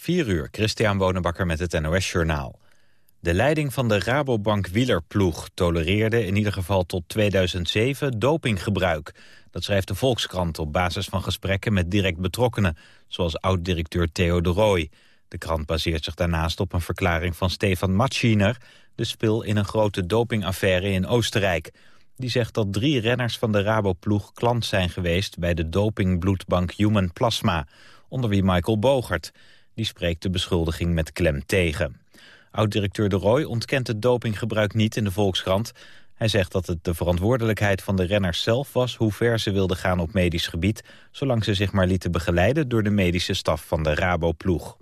4 uur, Christian Bonenbakker met het NOS Journaal. De leiding van de Rabobank wielerploeg tolereerde in ieder geval tot 2007 dopinggebruik. Dat schrijft de Volkskrant op basis van gesprekken met direct betrokkenen, zoals oud-directeur Theo de Rooij. De krant baseert zich daarnaast op een verklaring van Stefan Matschiner, de spil in een grote dopingaffaire in Oostenrijk. Die zegt dat drie renners van de Raboploeg klant zijn geweest bij de dopingbloedbank Human Plasma, onder wie Michael Bogert. Die spreekt de beschuldiging met klem tegen. Oud-directeur De Roy ontkent het dopinggebruik niet in de Volkskrant. Hij zegt dat het de verantwoordelijkheid van de renners zelf was... hoe ver ze wilden gaan op medisch gebied... zolang ze zich maar lieten begeleiden door de medische staf van de Rabo-ploeg.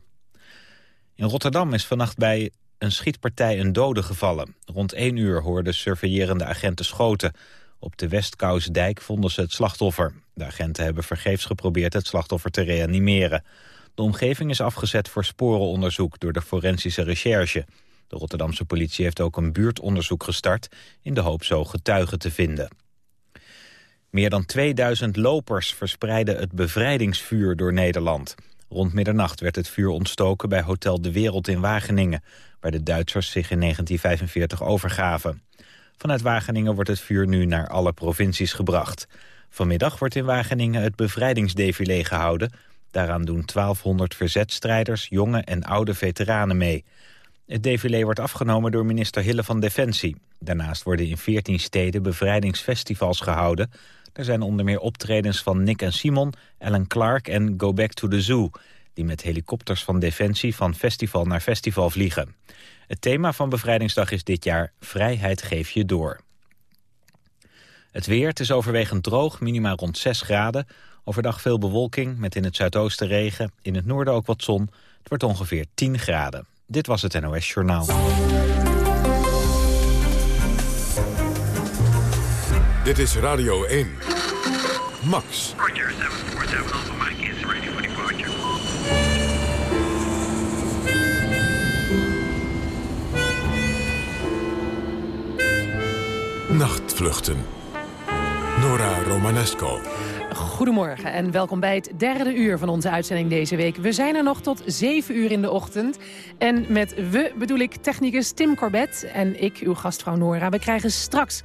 In Rotterdam is vannacht bij een schietpartij een dode gevallen. Rond 1 uur hoorden surveillerende agenten schoten. Op de Westkousdijk vonden ze het slachtoffer. De agenten hebben vergeefs geprobeerd het slachtoffer te reanimeren. De omgeving is afgezet voor sporenonderzoek door de forensische recherche. De Rotterdamse politie heeft ook een buurtonderzoek gestart... in de hoop zo getuigen te vinden. Meer dan 2000 lopers verspreiden het bevrijdingsvuur door Nederland. Rond middernacht werd het vuur ontstoken bij Hotel De Wereld in Wageningen... waar de Duitsers zich in 1945 overgaven. Vanuit Wageningen wordt het vuur nu naar alle provincies gebracht. Vanmiddag wordt in Wageningen het bevrijdingsdefilé gehouden... Daaraan doen 1200 verzetstrijders, jonge en oude veteranen mee. Het défilé wordt afgenomen door minister Hille van Defensie. Daarnaast worden in 14 steden bevrijdingsfestivals gehouden. Er zijn onder meer optredens van Nick en Simon, Ellen Clark en Go Back to the Zoo... die met helikopters van Defensie van festival naar festival vliegen. Het thema van Bevrijdingsdag is dit jaar Vrijheid geef je door. Het weer, het is overwegend droog, minimaal rond 6 graden. Overdag veel bewolking, met in het zuidoosten regen. In het noorden ook wat zon. Het wordt ongeveer 10 graden. Dit was het NOS Journaal. Dit is Radio 1. Max. Roger, 747 Alpha Mike is ready for departure. Nachtvluchten. Nora Romanesco. Goedemorgen en welkom bij het derde uur van onze uitzending deze week. We zijn er nog tot zeven uur in de ochtend. En met we bedoel ik technicus Tim Corbett en ik, uw gastvrouw Nora. We krijgen straks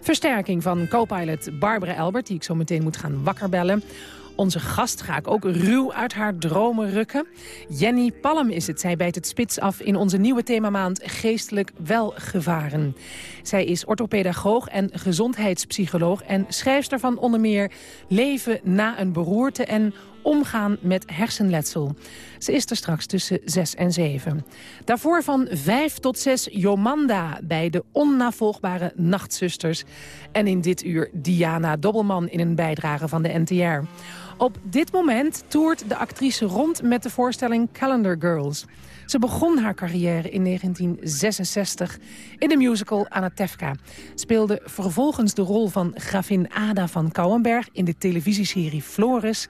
versterking van co-pilot Barbara Elbert... die ik zo meteen moet gaan wakkerbellen. Onze gast ga ik ook ruw uit haar dromen rukken. Jenny Palm is het. Zij bijt het spits af in onze nieuwe themamaand Geestelijk Welgevaren. Zij is orthopedagoog en gezondheidspsycholoog... en schrijfster van onder meer Leven na een beroerte... en Omgaan met hersenletsel. Ze is er straks tussen 6 en 7. Daarvoor van 5 tot 6 Jomanda bij de onnavolgbare Nachtzusters. En in dit uur Diana Dobbelman in een bijdrage van de NTR. Op dit moment toert de actrice rond met de voorstelling Calendar Girls. Ze begon haar carrière in 1966 in de musical Anatevka. Speelde vervolgens de rol van gravin Ada van Kouwenberg in de televisieserie Flores...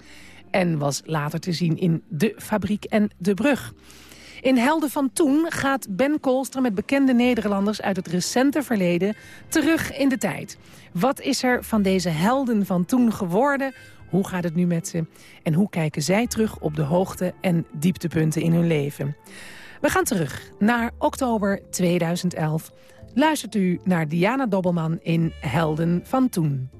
en was later te zien in De Fabriek en De Brug. In Helden van Toen gaat Ben Kolster met bekende Nederlanders uit het recente verleden terug in de tijd. Wat is er van deze helden van toen geworden? Hoe gaat het nu met ze? En hoe kijken zij terug op de hoogte- en dieptepunten in hun leven? We gaan terug naar oktober 2011. Luistert u naar Diana Dobbelman in Helden van Toen.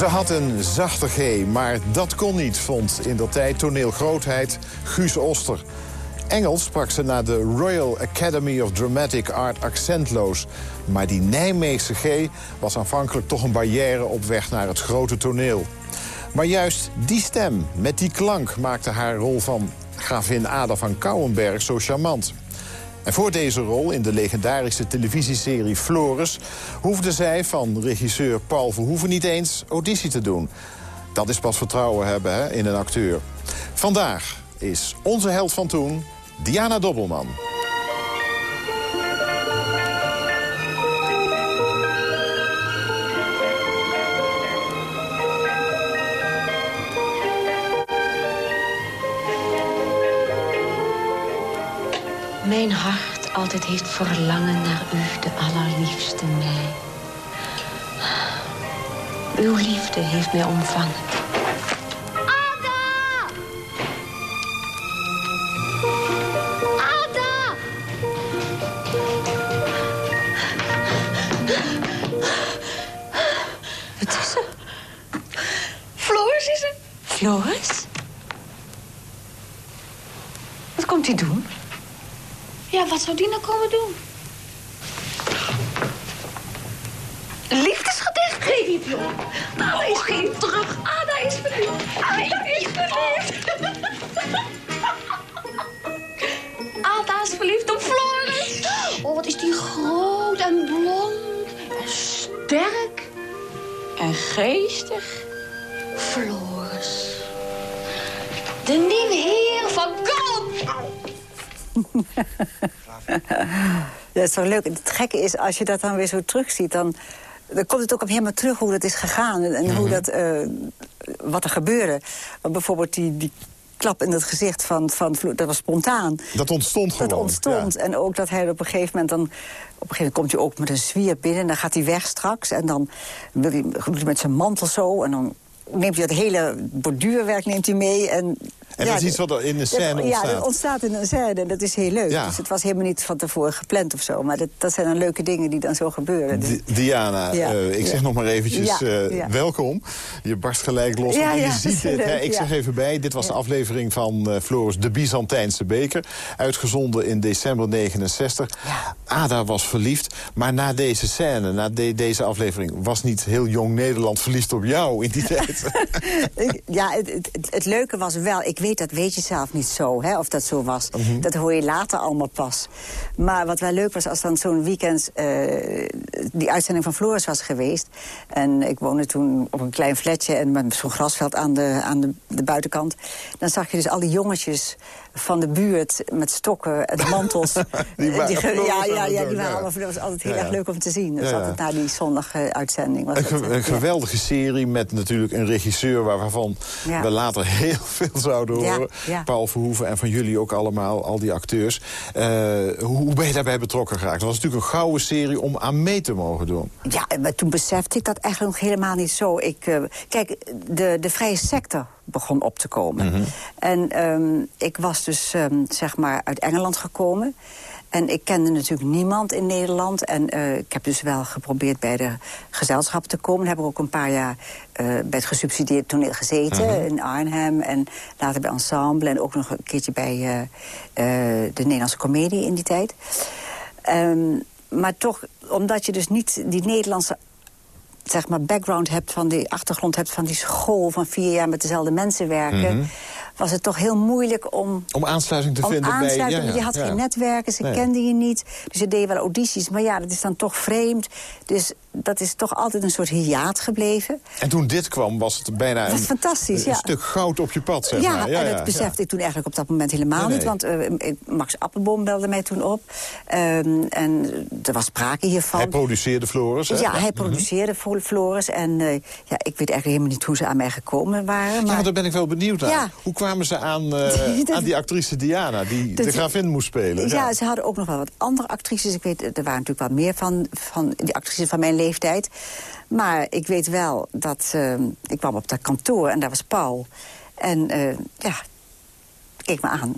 Ze had een zachte G, maar dat kon niet, vond in dat tijd toneelgrootheid Guus Oster. Engels sprak ze naar de Royal Academy of Dramatic Art accentloos. Maar die Nijmeegse G was aanvankelijk toch een barrière op weg naar het grote toneel. Maar juist die stem, met die klank, maakte haar rol van gravin Ada van Kouwenberg zo charmant. En voor deze rol in de legendarische televisieserie Flores... hoefde zij van regisseur Paul Verhoeven niet eens auditie te doen. Dat is pas vertrouwen hebben hè, in een acteur. Vandaag is onze held van toen, Diana Dobbelman. Mijn hart altijd heeft verlangen naar u, de allerliefste mij. Uw liefde heeft mij omvangen. Zou die nou komen doen? Liefdesgedicht? Geef je pion. Ada is geen terug. Ada is verliefd. Ada is verliefd. Ada is verliefd op Floris. Oh, wat is die groot en blond en sterk. En geestig. Floris. De nieuwe heer van Kalm. Dat is toch leuk. Het gekke is, als je dat dan weer zo terugziet... dan, dan komt het ook op helemaal terug hoe dat is gegaan. En, en hoe dat, eh, wat er gebeurde. Want bijvoorbeeld die, die klap in het gezicht van, van dat was spontaan. Dat ontstond gewoon. Dat ontstond. ja. En ook dat hij op een gegeven moment dan... Op een gegeven moment komt hij ook met een zwier binnen. En dan gaat hij weg straks. En dan wil hij, doet hij met zijn mantel zo. En dan neemt hij het hele borduurwerk neemt hij mee. En, En dat is iets wat er in de scène dat- ontstaat. Ja, dat ontstaat in een scène. En dat is heel leuk. Ja. Dus het was helemaal niet van tevoren gepland of zo. Maar dat, dat zijn dan leuke dingen die dan zo gebeuren. Dus- Di- Diana, Ja, eh, ik zeg nog maar eventjes eh, welkom. Je barst gelijk los, Ja, je ziet dit. Hè? Ik zeg even bij, dit was de aflevering van eh, Floris de Byzantijnse beker. Uitgezonden in december 69. Ja. Ada was verliefd, maar na deze scène, na de- deze aflevering... was niet heel jong Nederland verliefd op jou in die tijd. Ja, het, het, het- het leuke was wel, ik weet dat weet je zelf niet zo, hè, of dat zo was. Mhm. Dat hoor je later allemaal pas. Maar wat wel leuk was, als dan zo'n weekend eh, die uitzending van Floris was geweest. En ik woonde toen op een klein flatje en met zo'n grasveld aan, de, aan de, de buitenkant. Dan zag je dus al die jongetjes van de buurt met stokken en mantels. Die Eh, waren ge- Floris ja, ja, ja, die waren ja. allemaal, dat was altijd heel Ja, erg leuk om te zien. Dat ja. altijd na die zondag eh, uitzending. Was Een, eh, een geweldige serie met natuurlijk een regisseur... waar- waarvan we later heel veel zouden horen. Paul Verhoeven en van jullie ook allemaal, al die acteurs. Eh, hoe, ben je daarbij betrokken geraakt? Dat was natuurlijk een gouden serie om aan mee te mogen doen. Ja, maar toen besefte ik dat eigenlijk nog helemaal niet zo. Ik, kijk, de, de vrije sector begon op te komen. En ehm, ik was dus ehm, zeg maar uit Engeland gekomen. En ik kende natuurlijk niemand in Nederland. En eh, ik heb dus wel geprobeerd bij de gezelschap te komen. Heb ik ook een paar jaar eh, bij het gesubsidieerd toneel gezeten. In Arnhem en later bij Ensemble. En ook nog een keertje bij eh, de Nederlandse Comedie in die tijd. Ehm, maar toch, omdat je dus niet die Nederlandse zeg maar, background hebt van die achtergrond hebt van die school van vier jaar met dezelfde mensen werken, was het toch heel moeilijk om. Om aansluiting te om vinden bij... ja, ja, je had ja. geen netwerken, ze Nee. kenden je niet. Dus je deed wel audities, maar ja, dat is dan toch vreemd. Dus dat is toch altijd een soort hiaat gebleven. En toen dit kwam, was het bijna een, is fantastisch, een ja. stuk goud op je pad, zeg ja, maar. en dat besefte ik toen eigenlijk op dat moment helemaal Nee, niet. Want eh, Max Appelboom belde mij toen op. Ehm, en er was sprake hiervan. Hij produceerde Floris, hè? Ja, hij produceerde voor Floris. En eh, ja, ik weet eigenlijk helemaal niet hoe ze aan mij gekomen waren. Ja, Maar want daar ben ik wel benieuwd naar. Ja. Hoe kwamen ze aan, eh, Dat- aan die actrice Diana, die Dat- de gravin moest spelen? ja, ze hadden ook nog wel wat andere actrices. Ik weet, er waren natuurlijk wel meer van, van die actrices van mijn leeftijd. Maar ik weet wel dat... eh, ik kwam op dat kantoor en daar was Paul. En eh, ja, keek me aan.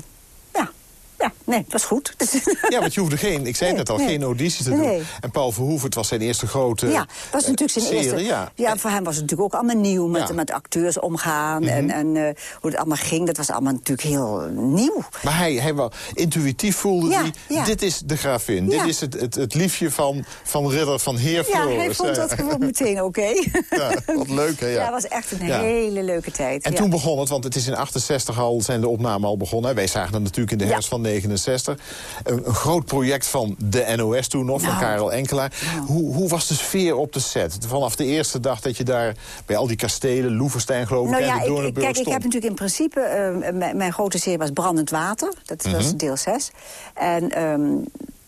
Ja, nee, het was goed. Ja, want je hoefde geen, ik zei Nee, net al, nee. geen audities te Nee. doen. En Paul Verhoeven, het was zijn eerste grote Ja, was eh, natuurlijk zijn serie, eerste. Ja. Ja. voor hem was het natuurlijk ook allemaal nieuw met, Ja. Mhm. met acteurs omgaan en, en eh, hoe het allemaal ging. Dat was allemaal natuurlijk heel nieuw. Maar hij, hij wel intuïtief voelde Ja, hij, dit is de gravin. Dit is het, het, het liefje van, van ridder van heer Ja, hij vond dat gewoon meteen oké. Ja, wat leuk, hè? Ja, Ja, was echt een hele leuke tijd. En toen begon het, want het is in 68 al, zijn de opnamen al begonnen. Wij zagen het natuurlijk in de herfst van 69. Een, een groot project van de NOS toen nog, van Nou. Karel Enkelaar. Hoe, hoe was de sfeer op de set? Vanaf de eerste dag dat je daar bij al die kastelen, Loevestein geloof ik, Nou en ja, de ik, ik, Doornenburg kijk, ik heb natuurlijk in principe... eh, mijn, grote serie was Brandend Water. Dat Mhm. was deel 6. En ehm,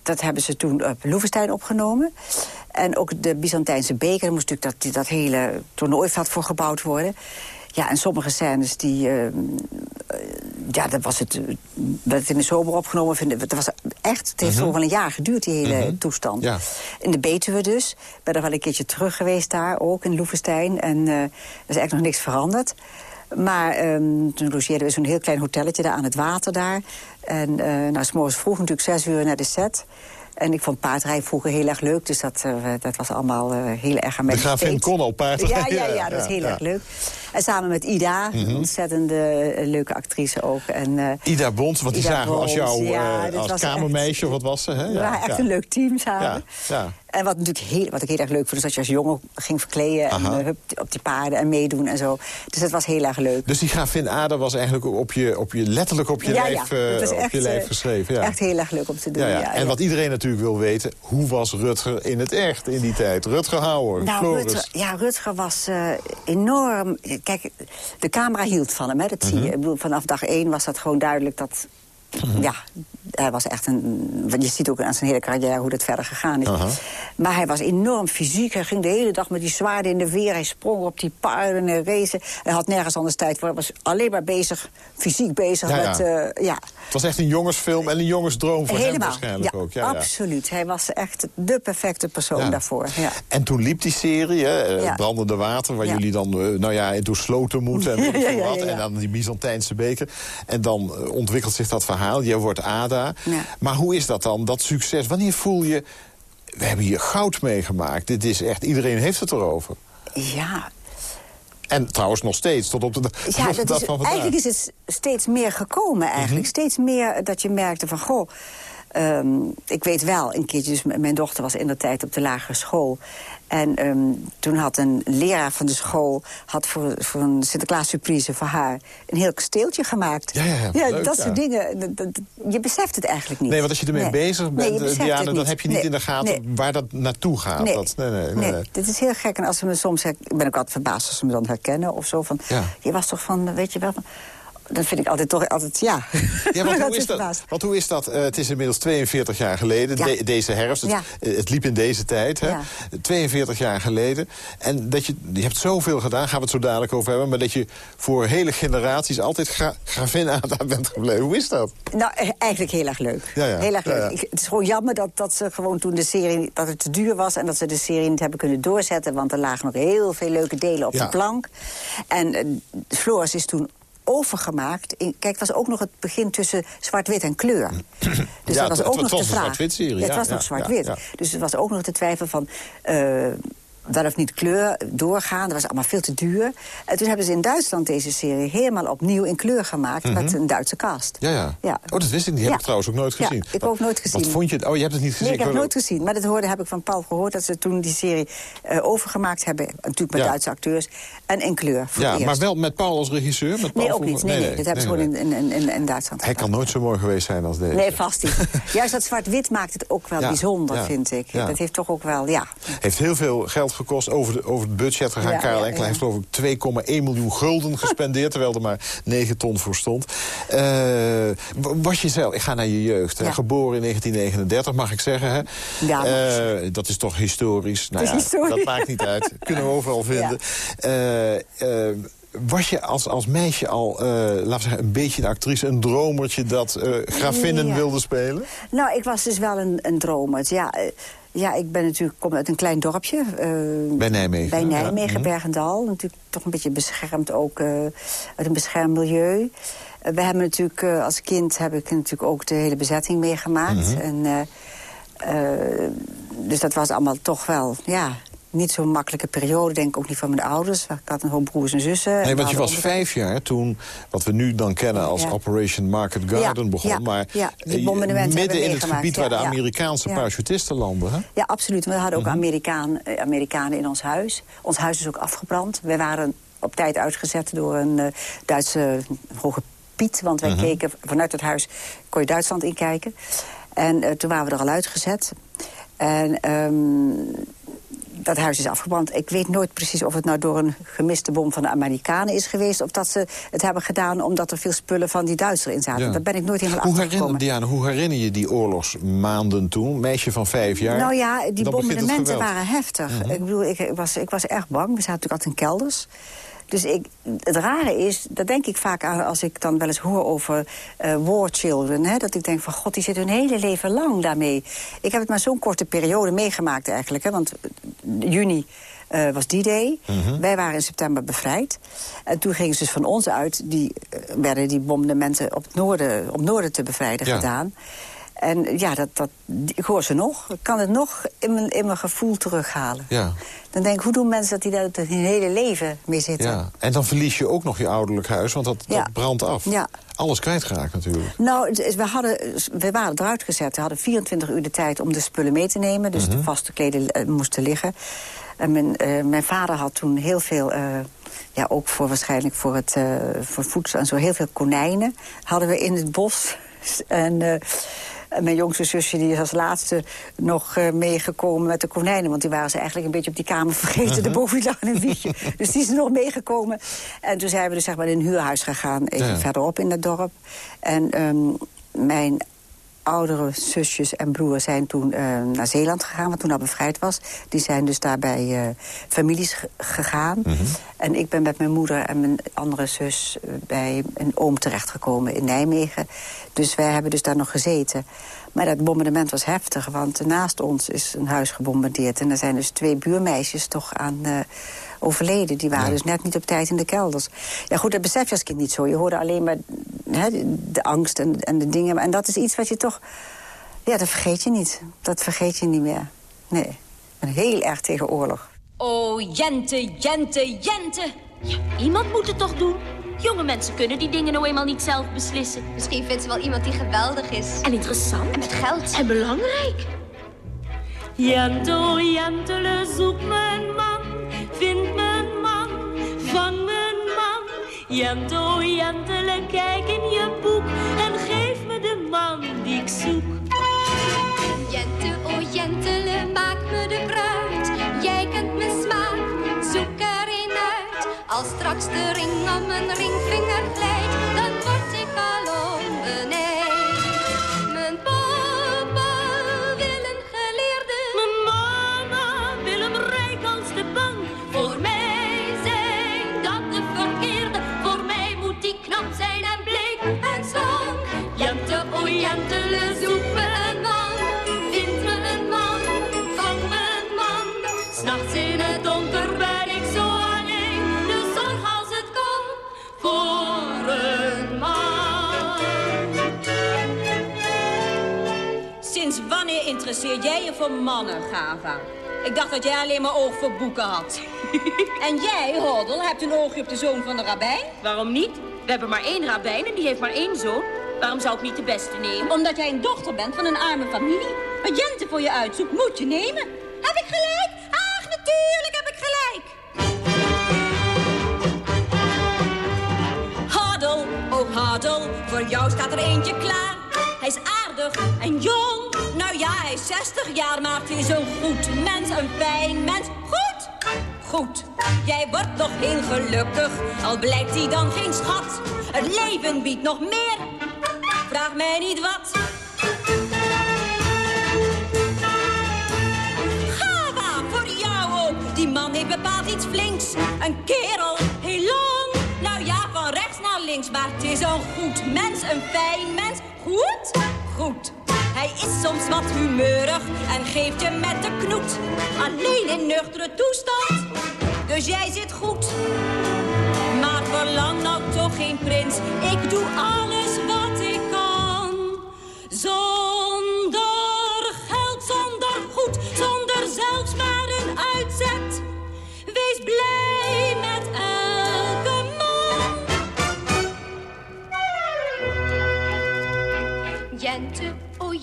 dat hebben ze toen op Loevestein opgenomen. En ook de Byzantijnse beker, daar moest natuurlijk dat, dat hele toernooiveld voor gebouwd worden. Ja, en sommige scènes die... ehm, eh, ja, dat was het, eh, werd het in de zomer opgenomen. Vind ik- Dat was echt, het heeft zo wel een jaar geduurd, die hele toestand. Ja. In de Betuwe dus. Ik ben er wel een keertje terug geweest daar, ook in Loevestein. En eh, er is eigenlijk nog niks veranderd. Maar ehm, toen logeerden we zo'n heel klein hotelletje daar aan het water daar. En uh, nou, s morgens vroeg natuurlijk zes uur naar de set. En ik vond paardrijden vroeger heel erg leuk. Dus dat, uh, dat was allemaal uh, heel erg aan mij De gravin kon al paardrijden. Ja, ja, ja, dat is heel ja. erg leuk. En samen met Ida, Mhm. een ontzettende leuke actrice ook. En, uh, Ida Bond, want die Ida zagen we als Bond, jou ja, dit als kamermeisje, of wat was ze? Hè? we waren echt een leuk team samen. Ja, ja. En wat, natuurlijk heel, wat ik heel erg leuk vond, is dat je als jongen ging verkleden... en uh, hup, op die paarden en meedoen en zo. Dus dat was heel erg leuk. Dus die gravin Ada was eigenlijk op je, op je, letterlijk op je ja, lijf, ja. uh, is op echt, je lijf eh, geschreven. Ja. Echt heel erg leuk om te doen, Ja. En wat iedereen natuurlijk wil weten, hoe was Rutger in het echt in die tijd? Rutger Hauer, Nou. Rutger, ja, Rutger was uh, enorm... Kijk, de camera hield van hem, hè, dat zie je. Mhm. Ik bedoel, vanaf dag één was dat gewoon duidelijk dat... Ja, hij was echt een... Je ziet ook aan zijn hele carrière hoe dat verder gegaan is. Maar hij was enorm fysiek. Hij ging de hele dag met die zwaarden in de weer. Hij sprong op die paarden en racen. Hij had nergens anders tijd voor. Hij was alleen maar bezig, fysiek bezig Ja, ja. met... uh, ja. Het was echt een jongensfilm en een jongensdroom voor hem Helemaal, waarschijnlijk ja, ook. Ja, absoluut. Hij was echt de perfecte persoon daarvoor. Ja. En toen liep die serie, hè, eh. Brandende Water... waar jullie dan eh, nou ja, door sloten moeten en, wat, en dan die Byzantijnse beker. En dan eh, ontwikkelt zich dat verhaal. Je wordt Ada. Ja. Maar hoe is dat dan, dat succes? Wanneer voel je... We hebben hier goud meegemaakt. Dit is echt, iedereen heeft het erover. ja, En trouwens nog steeds, tot op de, Ja, dat is, van eigenlijk is het steeds meer gekomen. Eigenlijk. Mhm. Steeds meer dat je merkte van... Goh, ehm, ik weet wel, een keertje, dus mijn dochter was in de tijd op de lagere school. En ehm, toen had een leraar van de school... had voor, voor een Sinterklaas surprise voor haar... een heel kasteeltje gemaakt. Ja, ja, ja, leuk, dat ja. soort dingen. dat- dat- je beseft het eigenlijk niet. Nee, want als je ermee Nee. bezig bent, eh, Diana, dan heb je niet Nee. in de gaten waar dat naartoe gaat. Nee. Dat, nee, nee, nee, dit is heel gek. En als ze me soms... Ik ben ook altijd verbaasd als ze me dan herkennen of zo. Van. Je was toch van, weet je wel... van- dan vind ik altijd toch altijd, ja. Ja, want hoe is dat? Want hoe is dat? Eh, het is inmiddels 42 jaar geleden, Ja. de- deze herfst. Het, Ja. eh, het liep in deze tijd, hè? Ja. 42 jaar geleden. En dat je, je hebt zoveel gedaan, gaan we het zo dadelijk over hebben... maar dat je voor hele generaties altijd gra gravin Ada bent gebleven. Hoe is dat? Nou, eh, eigenlijk heel erg leuk. Heel erg leuk. Ik- het is gewoon jammer dat, dat ze gewoon toen de serie dat het te duur was... en dat ze de serie niet hebben kunnen doorzetten... want er lagen nog heel veel leuke delen op de plank. En Floris is toen overgemaakt. In, kijk, het was ook nog het begin tussen zwart-wit en kleur. Dus Ja, dat was het- ook het nog was de een vraag. zwart-wit serie, Ja, het was nog zwart-wit. Dus er was ook nog de twijfel van... eh, wel of niet kleur doorgaan. Dat was allemaal veel te duur. En toen hebben ze in Duitsland deze serie helemaal opnieuw in kleur gemaakt... met een Duitse cast. Mhm. Ja, ja. Ja. Oh, dat wist ik niet. Die heb Ja. ik trouwens ook nooit Ja, gezien. ik heb Wat- ook nooit gezien. Wat vond je? het? Oh, je hebt het niet gezien. Nee, ik heb het nooit gezien. Maar dat hoorde, heb ik van Paul gehoord... dat ze toen die serie eh, overgemaakt hebben. Natuurlijk met. Duitse acteurs. En in kleur voor Ja, maar wel met Paul als regisseur? Met Paul Nee, ook niet. Nee, nee, dat hebben ze gewoon in, in, in, in Duitsland Hij kan nooit zo mooi geweest zijn als deze. Nee, vast niet. Juist dat zwart-wit maakt het ook wel bijzonder, vind ik. Dat heeft toch ook wel, ja. Heeft heel veel geld gekost, over, de, over het budget gegaan. Ja, Karel Enkel heeft geloof ik 2,1 miljoen gulden gespendeerd... terwijl er maar 9 ton voor stond. Eh, w- was je zelf, ik ga naar je jeugd, hè, geboren in 1939, mag ik zeggen. Hè? Ja, Eh, dat is toch historisch? Nou is ja, historisch. Dat maakt niet uit, kunnen we overal vinden. Eh, eh, was je als, als meisje al, eh, laten we zeggen, een beetje een actrice... een dromertje dat grafinnen Ja. wilde spelen? Nou, ik was dus wel een, een dromer. Ja, eh, ja, ik ben natuurlijk, kom uit een klein dorpje. Bij Nijmegen, Bij. Nijmegen, Mhm. Bergendal. Natuurlijk toch een beetje beschermd ook uit een beschermd milieu. We hebben natuurlijk, als kind heb ik natuurlijk ook de hele bezetting meegemaakt. Mhm. En, dus dat was allemaal toch wel, ja, niet zo'n makkelijke periode. Denk ik ook niet van mijn ouders. Ik had een hoop broers en zussen. En Nee, want je was vijf jaar toen, wat we nu dan kennen als Ja. Operation Market Garden Ja, begon. ja, maar eh, midden in het gebied waar de. Amerikaanse parachutisten landen. Hè? Ja, absoluut. We hadden Mhm. ook Amerikaan, eh, Amerikanen in ons huis. Ons huis is ook afgebrand. We waren op tijd uitgezet door een eh, Duitse hoge Piet. Want Mhm. wij keken vanuit het huis, kon je Duitsland inkijken. En toen waren we er al uitgezet. En ehm, dat huis is afgebrand. Ik weet nooit precies of het nou door een gemiste bom van de Amerikanen is geweest... of dat ze het hebben gedaan omdat er veel spullen van die Duitsers in zaten. Ja. Daar ben ik nooit helemaal Hoe herinner, gekomen. Diana, hoe herinner je die oorlogsmaanden toen? Meisje van vijf jaar. Nou ja, die bombardementen. Mhm. waren heftig. Ik bedoel, ik was, ik was erg bang. We zaten natuurlijk altijd in kelders. Dus ik, het rare is, dat denk ik vaak aan als ik dan wel eens hoor over uh, war children. Hè, dat ik denk van, god, die zitten hun hele leven lang daarmee. Ik heb het maar zo'n korte periode meegemaakt eigenlijk. Hè, want juni uh, was die day. Mhm. Wij waren in september bevrijd. En toen gingen ze dus van ons uit, die, werden die bombardementen op, het noorden, op noorden te bevrijden Ja. gedaan. En ja, dat, dat, ik hoor ze nog. Ik kan het nog in mijn, in mijn gevoel terughalen. Ja. Dan denk ik, hoe doen mensen dat die daar hun hele leven mee zitten? ja. En dan verlies je ook nog je ouderlijk huis, want dat, Ja. dat brandt af. Ja. Alles kwijtgeraakt natuurlijk. Nou, we, hadden, we waren eruit gezet. We hadden 24 uur de tijd om de spullen mee te nemen. Dus Mhm. de vaste kleden eh, moesten liggen. En mijn, eh, mijn vader had toen heel veel... eh, ja, ook voor waarschijnlijk voor, het, voor voedsel en zo... heel veel konijnen hadden we in het bos. En... mijn jongste zusje die is als laatste nog eh, meegekomen met de konijnen. Want die waren ze eigenlijk een beetje op die kamer vergeten. De boven lag in een dus die is nog meegekomen. En toen zijn we dus zeg maar in een huurhuis gegaan. Even Ja. verderop in het dorp. En ehm, mijn oudere zusjes en broer zijn toen eh, naar Zeeland gegaan, wat toen al bevrijd was. Die zijn dus daar bij eh, families ge- gegaan. En ik ben met mijn moeder en mijn andere zus eh, bij een oom terechtgekomen in Nijmegen. Dus wij hebben dus daar nog gezeten. Maar dat bombardement was heftig, want naast ons is een huis gebombardeerd. En er zijn dus twee buurmeisjes toch aan overleden. Die waren Ja. dus net niet op tijd in de kelders. Ja goed, dat besef je als kind niet zo. Je hoorde alleen maar hè, de, angst en, en de dingen. En dat is iets wat je toch... Ja, dat vergeet je niet. Dat vergeet je niet meer. Nee, ik ben heel erg tegen oorlog. Oh, Jente, Jente, Jente. Ja, iemand moet het toch doen? Jonge mensen kunnen die dingen nou eenmaal niet zelf beslissen. Misschien vindt ze wel iemand die geweldig is. En interessant. En met geld. En belangrijk. Jente, oh jentele, zoek een man, oh jentele, kijk in je boek en geef me de man die ik zoek. Jente, oh jentele, maak me de bruid. Jij kent mijn smaak, zoek er een uit. Als straks de ring om mijn ringvinger interesseer jij je voor mannen, Gava? Ik dacht dat jij alleen maar oog voor boeken had. en jij, Hoddel, hebt een oogje op de zoon van de rabbijn? Waarom niet? We hebben maar één rabbijn en die heeft maar één zoon. Waarom zou ik niet de beste nemen? Omdat jij een dochter bent van een arme familie. Wat Jente voor je uitzoekt, moet je nemen. Heb ik gelijk? Ach, natuurlijk heb ik gelijk. Haddel, oh Haddel, voor jou staat er eentje klaar. Hij is aardig en jong. Nou ja, hij is 60 jaar, maar het is een goed mens, een fijn mens. Goed? Goed. Jij wordt nog heel gelukkig, al blijkt hij dan geen schat. Het leven biedt nog meer. Vraag mij niet wat. Gava, voor jou ook. Die man heeft bepaald iets flinks. Een kerel, heel lang. Nou ja, van rechts naar links. Maar het is een goed mens, een fijn mens. Goed? Goed. Hij is soms wat humeurig en geeft je met de knoet. Alleen in nuchtere toestand. Dus jij zit goed. Maar verlang nou toch geen prins. Ik doe alles wat ik kan. Zonder geld, zonder goed, zonder zelfs maar een uitzet. Wees blij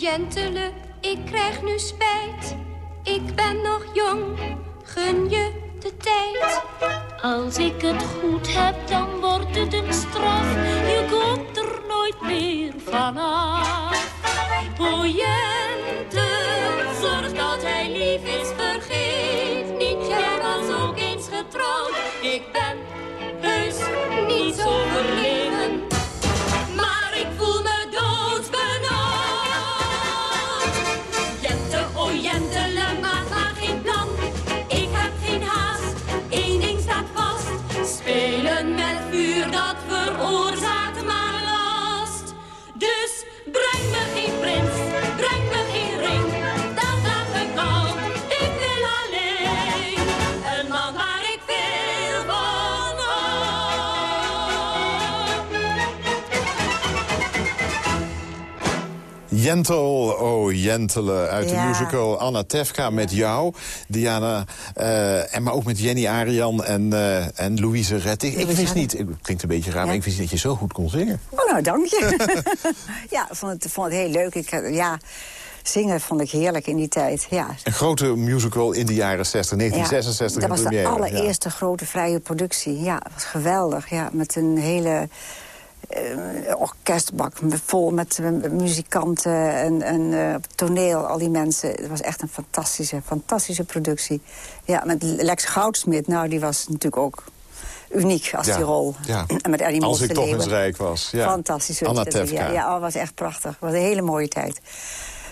Oh jentele, ik krijg nu spijt. Ik ben nog jong, gun je de tijd. Als ik het goed heb, dan wordt het een straf. Je komt er nooit meer vanaf. O Jente, Jentel, oh Jentele, uit de musical Anna Tefka met jou, Diana, eh, en maar ook met Jenny Arian en, eh, en Louise Rettig. Ik wist niet, het klinkt een beetje raar, maar ik wist niet dat je zo goed kon zingen. Oh, nou, dank je. ja, ik vond het, vond het heel leuk. Ik, eh, ja, zingen vond ik heerlijk in die tijd, ja. Een grote musical in de jaren 60, 1966 Ja, dat was de allereerste grote vrije productie. Ja, dat was geweldig. Ja, met een hele orkestbak met- vol met eh, muzikanten en, en eh, toneel, al die mensen. Het was echt een fantastische, fantastische productie. Ja, met Lex Goudsmit, nou, die was natuurlijk ook uniek als Ja, die rol. ja. En met Eddie Als ik toch eens rijk was. Ja. Fantastisch. Anna Tefka. Ja, ja oh, was echt prachtig. Het was een hele mooie tijd.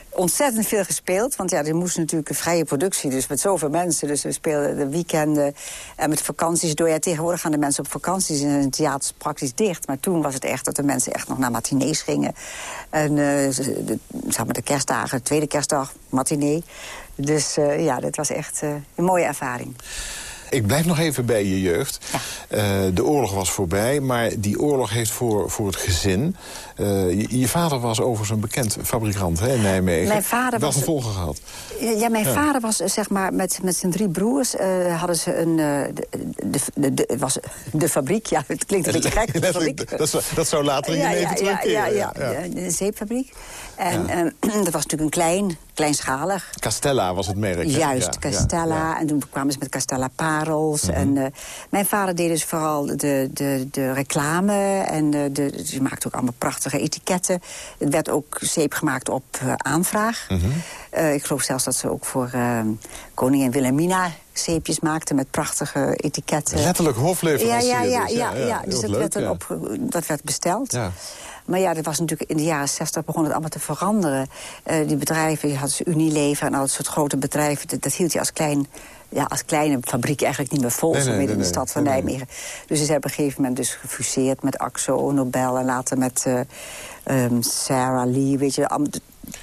Ontzettend veel gespeeld, want ja, er moest natuurlijk een vrije productie, dus met zoveel mensen. Dus we speelden de weekenden en met vakanties door. Ja, tegenwoordig gaan de mensen op vakanties en het theater is praktisch dicht. Maar toen was het echt dat de mensen echt nog naar matinees gingen. En eh, de, zeg maar de kerstdagen, de tweede kerstdag, matinee. Dus eh, ja, dat was echt eh, een mooie ervaring. Ik blijf nog even bij je jeugd. Eh, de oorlog was voorbij, maar die oorlog heeft voor, voor het gezin... eh, je, je vader was overigens een bekend fabrikant hè, in Nijmegen. Mijn vader Wel gevolgen gehad. Ja, mijn Ja. vader was eh, zeg maar met, met zijn drie broers eh, hadden ze een de, de, de, was de fabriek. Ja, het klinkt een beetje gek. dat, zou, dat zou later in je ja, leven ja, ja, ja, ja, de zeepfabriek. En eh, dat was natuurlijk een klein, kleinschalig. Castella was het merk. hè? Juist, Ja, Castella. ja. En toen kwamen ze met Castella parels. En eh, mijn vader deed dus vooral de, de, de reclame. En de, de, ze maakte ook allemaal prachtige etiketten. Het werd ook zeep gemaakt op eh, aanvraag. Mhm. Eh, ik geloof zelfs dat ze ook voor eh, koningin Wilhelmina zeepjes maakten met prachtige etiketten. Letterlijk hofleverancier Ja, ja, ja, dus, ja, ja, ja, heel dus dat leuk, werd, dan op, dat werd besteld. Ja. Maar ja, dat was natuurlijk in de jaren 60 begon het allemaal te veranderen. Eh, die bedrijven, die hadden ze Unilever en al dat soort grote bedrijven. Dat, dat hield je als, klein, ja, als kleine fabriek eigenlijk niet meer vol. Nee, midden in de stad van. Nijmegen. Dus ze zijn op een gegeven moment dus gefuseerd met Axo, Nobel en later met eh, ehm, Sarah Lee. Weet je, allemaal-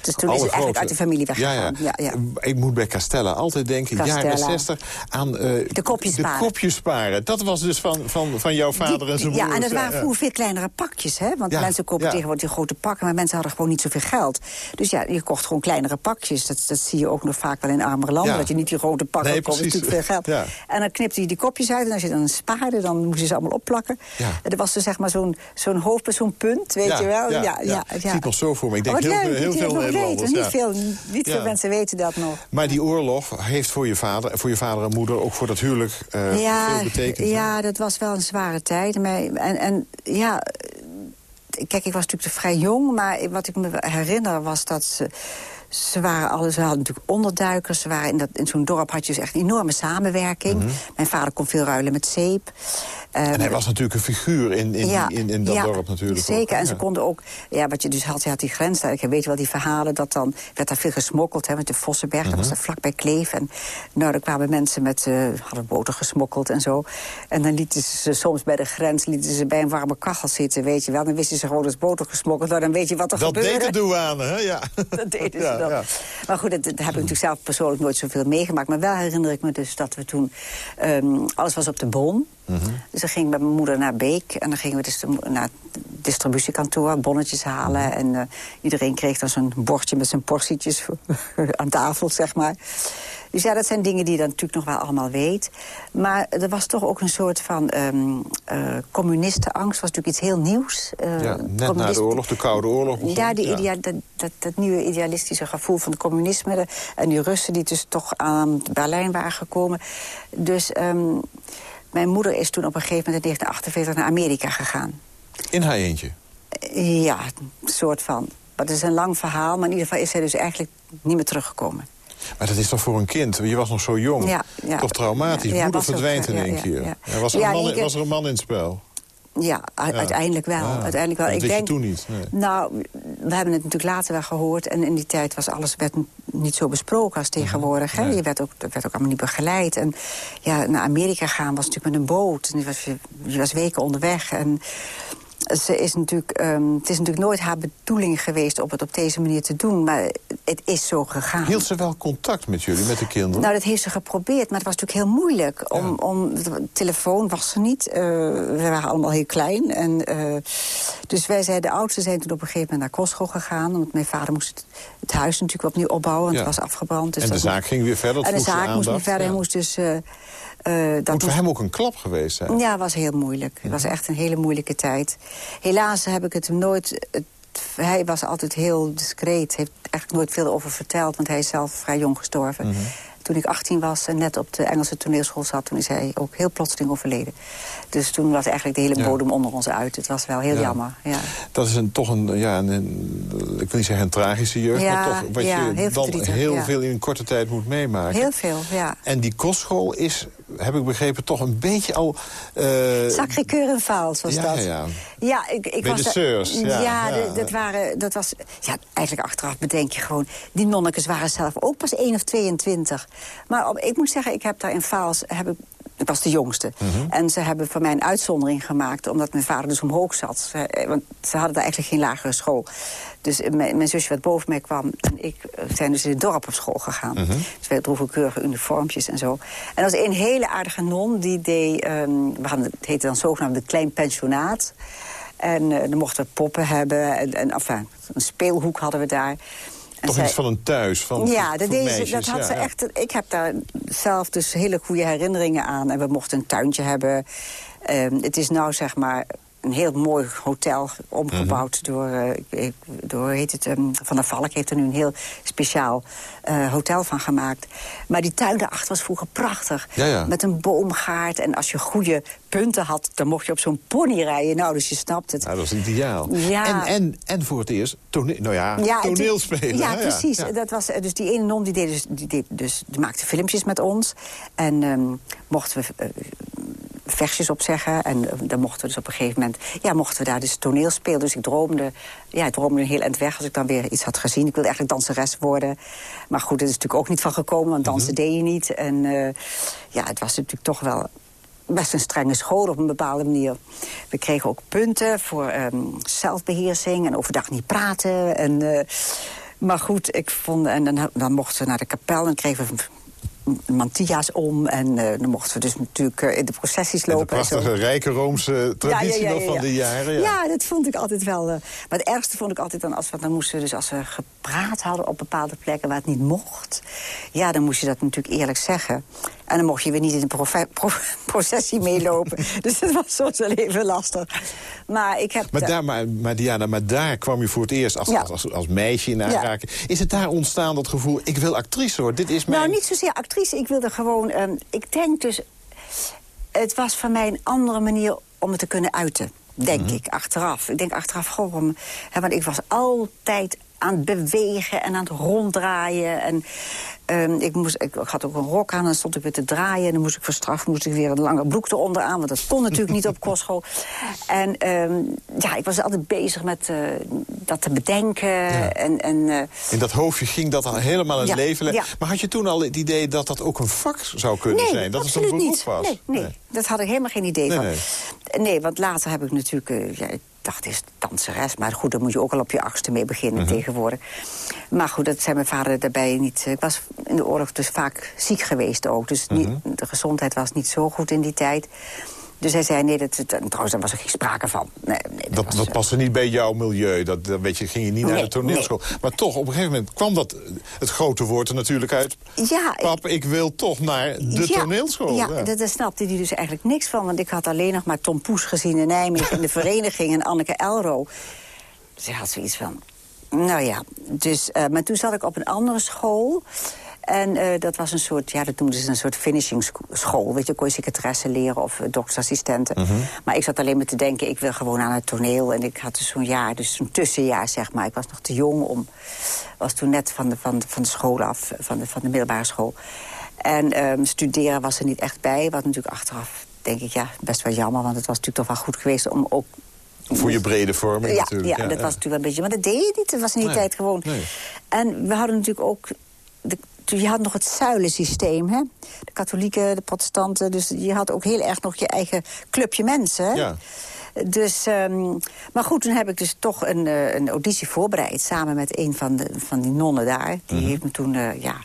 dus toen is het eigenlijk uit de familie weggegaan. Ja, ja. Ja, ja. Ik moet bij Castella altijd denken, jaren Castella. 60, aan eh, De kopjes de sparen. kopjes sparen. Dat was dus van, van, van jouw vader Die- en zijn ja, broers. en dat waren ja. vroeger veel kleinere pakjes. Hè? Want Ja, mensen kopen ja. tegenwoordig grote pakken... maar mensen hadden gewoon niet zoveel geld. Dus ja, je kocht gewoon kleinere pakjes. Dat, dat zie je ook nog vaak wel in armere landen. Ja. Dat je niet die grote pakken Nee, koopt. Natuurlijk veel geld. Ja. En dan knipte je die kopjes uit. En als je dan spaarde, dan moest je ze allemaal opplakken. Ja. En er was dus zeg maar zo'n zo'n hoofd, zo'n punt, weet Ja, je wel. ja, ja, ja. ja, Ik zie het nog zo voor me. Ik denk Wat heel heel veel Nederlanders, Niet, veel, niet veel mensen weten dat nog. Maar die oorlog heeft voor je vader, voor je vader en moeder... ook voor dat huwelijk eh, veel betekend. hè? Ja, dat was wel een zware tijd. Maar, en, en ja, kijk, ik was natuurlijk vrij jong... maar wat ik me herinner was dat ze... Ze waren ze hadden natuurlijk onderduikers. Ze waren in, dat, in zo'n dorp had je dus echt een enorme samenwerking. Mijn vader kon veel ruilen met zeep. En hij Ehm, was natuurlijk een figuur in, in, ja, in, in dat ja, dorp natuurlijk. Zeker, ook, en ze konden ook... Ja, wat je dus had, je had die grens daar. Ik weet wel die verhalen, dat dan werd daar veel gesmokkeld. Hè, met de Vossenberg, dat Mhm. was daar vlakbij Kleef. En nou, daar kwamen mensen met... eh hadden boter gesmokkeld en zo. En dan lieten ze soms bij de grens... lieten ze bij een warme kachel zitten, weet je wel. Dan wisten ze gewoon dat boter gesmokkeld. Nou, dan weet je wat er Dat gebeurde. deed de douane, hè? Ja. Dat deden Ja, ze dan. ja. Maar goed, dat, dat heb ik natuurlijk zelf persoonlijk nooit zoveel meegemaakt. Maar wel herinner ik me dus dat we toen... ehm, alles was op de Mhm. Dus dan ging ik met mijn moeder naar Beek. En dan gingen we dus naar het distributiekantoor, bonnetjes halen. Mhm. En eh, iedereen kreeg dan zo'n bordje met zijn portietjes aan tafel, zeg maar. Dus ja, dat zijn dingen die je dan natuurlijk nog wel allemaal weet. Maar er was toch ook een soort van eh communistenangst. was natuurlijk iets heel nieuws. Eh, Ja, net na de oorlog, de Koude Oorlog ja, die Ja. dat, dat, dat nieuwe idealistische gevoel van het communisme... de- en die Russen die dus toch aan Berlijn waren gekomen. Dus ehm, mijn moeder is toen op een gegeven moment in 1948 naar Amerika gegaan. In haar eentje. Eh, Ja, een soort van. Dat is een lang verhaal, maar in ieder geval is zij dus eigenlijk niet meer teruggekomen. Maar dat is toch voor een kind? Je was nog zo jong. Ja, ja. Toch traumatisch? Ja, Moeder verdwijnt in één keer. Er was, er een man, was er een man in het spel? Ja, uiteindelijk wel. Ah, uiteindelijk wel. dat Ik wist je toen niet, nee. Nou, we hebben het natuurlijk later wel gehoord. En in die tijd was alles werd niet zo besproken als tegenwoordig. Hè? Nee. Je werd ook, werd ook allemaal niet begeleid. En ja, naar Amerika gaan was natuurlijk met een boot. En je was, je was weken onderweg. En ze is natuurlijk, ehm, het is natuurlijk nooit haar bedoeling geweest om het op deze manier te doen. Maar het is zo gegaan. Hield ze wel contact met jullie, met de kinderen? Nou, dat heeft ze geprobeerd, maar het was natuurlijk heel moeilijk. Om, om, de telefoon was ze niet. Eh, we waren allemaal heel klein. En, eh, dus wij zijn, de oudste zijn toen op een gegeven moment naar kostschool gegaan. Want mijn vader moest het, het huis natuurlijk opnieuw opbouwen, want Ja. het was afgebrand. Dus en de zaak ging weer verder, En de zaak moest weer verder. ja. Hij moest dus... eh, eh, dat Moet voor hem ook een klap geweest zijn? ja, was heel moeilijk. Het was echt een hele moeilijke tijd. Helaas heb ik het hem nooit... Het, hij was altijd heel discreet. Heeft eigenlijk nooit veel over verteld. Want hij is zelf vrij jong gestorven. Mhm. Toen ik 18 was en net op de Engelse toneelschool zat... toen is hij ook heel plotseling overleden. Dus toen was eigenlijk de hele Ja. bodem onder ons uit. Het was wel heel Ja. jammer. Ja. Dat is een, toch een, ja, een, ik wil niet zeggen een tragische jeugd... Maar toch wat je heel dan verdrietig, heel veel in een korte tijd moet meemaken. Heel veel, ja. En die kostschool is, heb ik begrepen, toch een beetje al... eh, Sacré-Cœur en Vaals was ja, dat. ja, ja. Ja, ik, ik was ja, dat, waren, dat was... Ja, eigenlijk achteraf bedenk je gewoon... Die nonnekes waren zelf ook pas 1 of 22. Maar op, ik moet zeggen, ik heb daar in Vaals... Heb ik, ik was de jongste. Mhm. En ze hebben voor mij een uitzondering gemaakt... omdat mijn vader dus omhoog zat. Ze- eh, want ze hadden daar eigenlijk geen lagere school. Dus eh, mijn, mijn zusje wat boven mij kwam... en ik eh, zijn dus in het dorp op school gegaan. Mhm. Dus wij droegen keurige uniformpjes en zo. En er was een hele aardige non, die deed... ehm, we hadden, het heette dan zogenaamd een klein pensionaat... En eh, dan mochten we poppen hebben. En, en, enfin, een speelhoek hadden we daar. Toch zij- iets van een thuis, van ja, voor dat, deed ze, meisjes, dat had ja, ze ja. echt. Ik heb daar zelf dus hele goede herinneringen aan. En we mochten een tuintje hebben. Ehm, het is nou zeg maar een heel mooi hotel omgebouwd Mhm. door, eh, door, heet het, ehm, Van der Valk heeft er nu een heel speciaal eh, hotel van gemaakt. Maar die tuin daarachter was vroeger prachtig. Ja, ja. Met een boomgaard. En als je goede punten had, dan mocht je op zo'n pony rijden. Nou, dus je snapt het. Nou, dat is ideaal. Ja. En, en, en voor het eerst toneel, nou ja, toneelspelen. Ja, hè? precies. Dat was, eh, dus die ene non die, deed dus, die, deed dus, die maakte filmpjes met ons. En ehm, mochten we versjes opzeggen. En eh, dan mochten we dus op een gegeven moment... Ja, mochten we daar dus toneel spelen. Dus ik droomde, ja, ik droomde een heel eind weg als ik dan weer iets had gezien. Ik wilde eigenlijk danseres worden. Maar goed, dat is natuurlijk ook niet van gekomen, want dansen deed je niet. En eh, ja, het was natuurlijk toch wel best een strenge school op een bepaalde manier. We kregen ook punten voor ehm, zelfbeheersing en overdag niet praten. En, eh, maar goed, ik vond, en dan, dan mochten we naar de kapel en kregen we mantilla's om. En eh, dan mochten we dus natuurlijk eh, in de processies En de lopen. en zo. prachtige, rijke Roomse traditie nog van ja. die jaren. Ja. Dat vond ik altijd wel. eh, maar het ergste vond ik altijd dan als we dan moesten, dus als we gepraat hadden op bepaalde plekken waar het niet mocht. Ja, dan moest je dat natuurlijk eerlijk zeggen. En dan mocht je weer niet in de pro- processie meelopen. dus dat was soms wel even lastig. Maar ik heb. Maar, da- daar, maar, maar Diana, maar daar kwam je voor het eerst als, Ja. als, als, als meisje in Ja. aanraking. Is het daar ontstaan dat gevoel, ik wil actrice worden? Dit is mijn... Nou, niet zozeer actrice. Ik wilde gewoon... ehm, ik denk dus... Het was voor mij een andere manier om het te kunnen uiten. Denk Mhm. ik, achteraf. Ik denk achteraf gewoon... om- Hè, want ik was altijd aan het bewegen en aan het ronddraaien. En ehm, ik, moest, ik had ook een rok aan en dan stond ik weer te draaien. En dan moest ik voor straf moest ik weer een lange broek eronder aan. Want dat kon natuurlijk niet op kostschool. En ehm, ja, ik was altijd bezig met eh, dat te bedenken. En, en, eh, In dat hoofdje ging dat al helemaal in het Ja, leven. ja. Maar had je toen al het idee dat dat ook een vak zou kunnen nee, zijn? Dat het een beroep niet. was? Nee, nee, dat had ik helemaal geen idee Nee, van. nee. Nee, want later heb ik natuurlijk... ik dacht, het is danseres. Maar goed, daar moet je ook al op je achtste mee beginnen Mhm. tegenwoordig. Maar goed, dat zei mijn vader daarbij niet. Ik was in de oorlog dus vaak ziek geweest ook. Dus niet, Mhm. de gezondheid was niet zo goed in die tijd. Dus hij zei, nee, dat, trouwens, daar was er geen sprake van. Nee, nee, dat Dat, was, dat eh, paste niet bij jouw milieu. Dat, dat weet je, ging je niet naar de toneelschool. Maar toch, op een gegeven moment kwam dat, het grote woord er natuurlijk uit. Ja, ik- Pap, ik wil toch naar de Ja, toneelschool. Ja, Ja. dat- daar snapte hij dus eigenlijk niks van. Want ik had alleen nog maar Tom Poes gezien in Nijmegen... in de vereniging en Anneke Elro. Dus hij had zoiets van... Nou ja, dus, eh, maar toen zat ik op een andere school... En eh, dat was een soort, ja, dat noemden ze een soort finishing scho- school. Weet je, kon je secretaresse leren of uh, doktersassistenten. Mhm. Maar ik zat alleen maar te denken, ik wil gewoon aan het toneel. En ik had dus zo'n jaar, dus zo'n tussenjaar, zeg maar. Ik was nog te jong om, was toen net van de, van van de school af, van de, van de middelbare school. En ehm, studeren was er niet echt bij. Wat natuurlijk achteraf, denk ik, ja, best wel jammer. Want het was natuurlijk toch wel goed geweest om ook Voor je brede vorming ja, natuurlijk. Ja, dat was natuurlijk wel een beetje... Maar dat deed je niet. Dat was in die Nee, tijd gewoon... nee. En we hadden natuurlijk ook... De, je had nog het zuilensysteem, hè? De katholieken, de protestanten. Dus je had ook heel erg nog je eigen clubje mensen. hè? Ja. Dus, ehm, maar goed, toen heb ik dus toch een, eh, een auditie voorbereid... samen met een van, de, van die nonnen daar. Die Mhm. heeft me toen, eh, ja...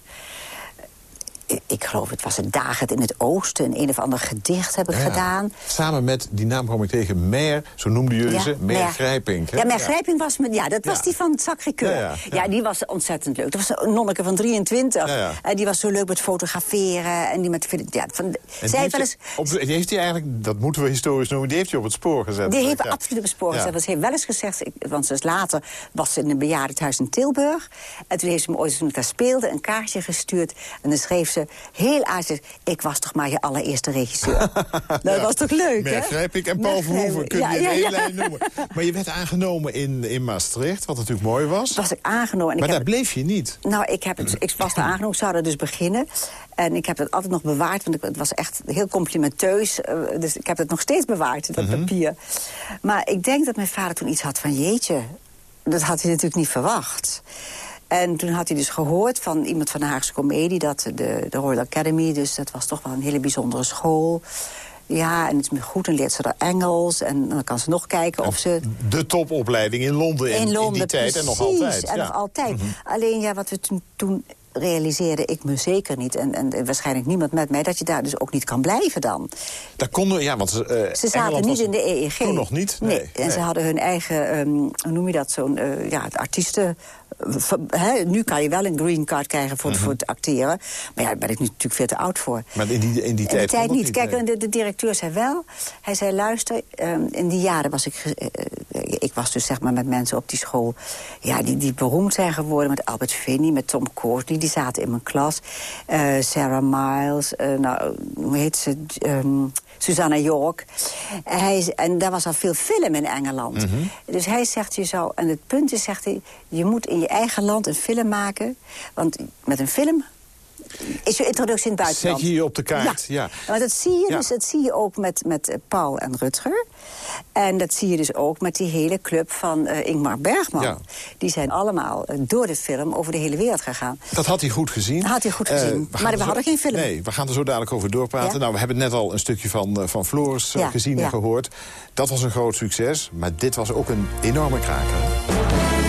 ik- geloof, het was een dagen in het oosten. Een, een of ander gedicht heb ik Ja, ja. gedaan. Samen met, die naam kwam ik tegen, Mer, zo noemden jullie ze, Mer hè? Ja, Mer Grijping was, met, ja, dat was die van Sacré-Cœur. Ja, die was ontzettend leuk. Dat was een nonneke van 23. Ja, ja. En die was zo leuk met fotograferen. En die met, ja, van, zij heeft wel eens... hij- op, die heeft hij eigenlijk, dat moeten we historisch noemen, die heeft hij op het spoor gezet. Die heeft absoluut op het spoor gezet. Want ze heeft wel eens gezegd, ik, want ze is later was ze in een bejaardenhuis in Tilburg. En toen heeft ze me ooit, toen ik daar speelde, een kaartje gestuurd. En dan schreef ze heel aardig, ik was toch maar je allereerste regisseur. dat was toch leuk, Mer hè? Grijpink en Paul Verhoeven kun je Ja, in ja, één ja. lijn noemen. Maar je werd aangenomen in, in Maastricht, wat natuurlijk mooi was. was ik aangenomen. En maar ik daar bleef je niet. Nou, ik, heb het, ik was daar aangenomen, ik zou er dus beginnen. En ik heb het altijd nog bewaard, want ik- het was echt heel complimenteus. eh, Dus ik heb het nog steeds bewaard, dat Mhm. papier. Maar ik denk dat mijn vader toen iets had van... jeetje, dat had hij natuurlijk niet verwacht. En toen had hij dus gehoord van iemand van de Haagse Comedie... dat de, de Royal Academy, dus dat was toch wel een hele bijzondere school... Ja, en het is goed, en leert ze daar Engels. En dan kan ze nog kijken of ze... De topopleiding in Londen in, In Londen, in die tijd en nog precies, altijd. En ja. nog altijd. Alleen ja, wat we toen, toen realiseerden, ik me zeker niet... En, en waarschijnlijk niemand met mij, dat je daar dus ook niet kan blijven dan. Daar konden, ja, want eh, Ze zaten Engeland niet in de EEG. Toen nog niet? Nee, Nee, en ze hadden hun eigen, ehm, hoe noem je dat, zo'n eh, ja, artiesten... nu kan je wel een green card krijgen voor, Mhm. voor het acteren. Maar ja, daar ben ik nu natuurlijk veel te oud voor. Maar in die, in die In die tijd, niet. Kijk, nee. de, de directeur zei wel. Hij zei, luister, ehm, in die jaren was ik... ge- eh, ik was dus zeg maar met mensen op die school... Ja, die, die beroemd zijn geworden. Met Albert Finney, met Tom Courtney. Die zaten in mijn klas. Eh, Sarah Miles. eh, nou, hoe heet ze? Ehm, Susanna York. Hij, en daar was al veel film in Engeland. Mhm. Dus hij zegt, je zou... En het punt is, zegt hij... Je moet in je eigen land een film maken. Want met een film is je introductie in het buitenland. Zet je je op de kaart, ja. Want dat zie je, dus, dat zie je ook met, met eh, Paul en Rutger. En dat zie je dus ook met die hele club van eh, Ingmar Bergman. Ja. Die zijn allemaal eh, door de film over de hele wereld gegaan. Dat had hij goed gezien. Had hij goed gezien. maar we zo- hadden geen film. Nee, we gaan er zo dadelijk over doorpraten. Ja. Nou, we hebben net al een stukje van, van Floris Ja, gezien en gehoord. Dat was een groot succes, maar dit was ook een enorme kraker.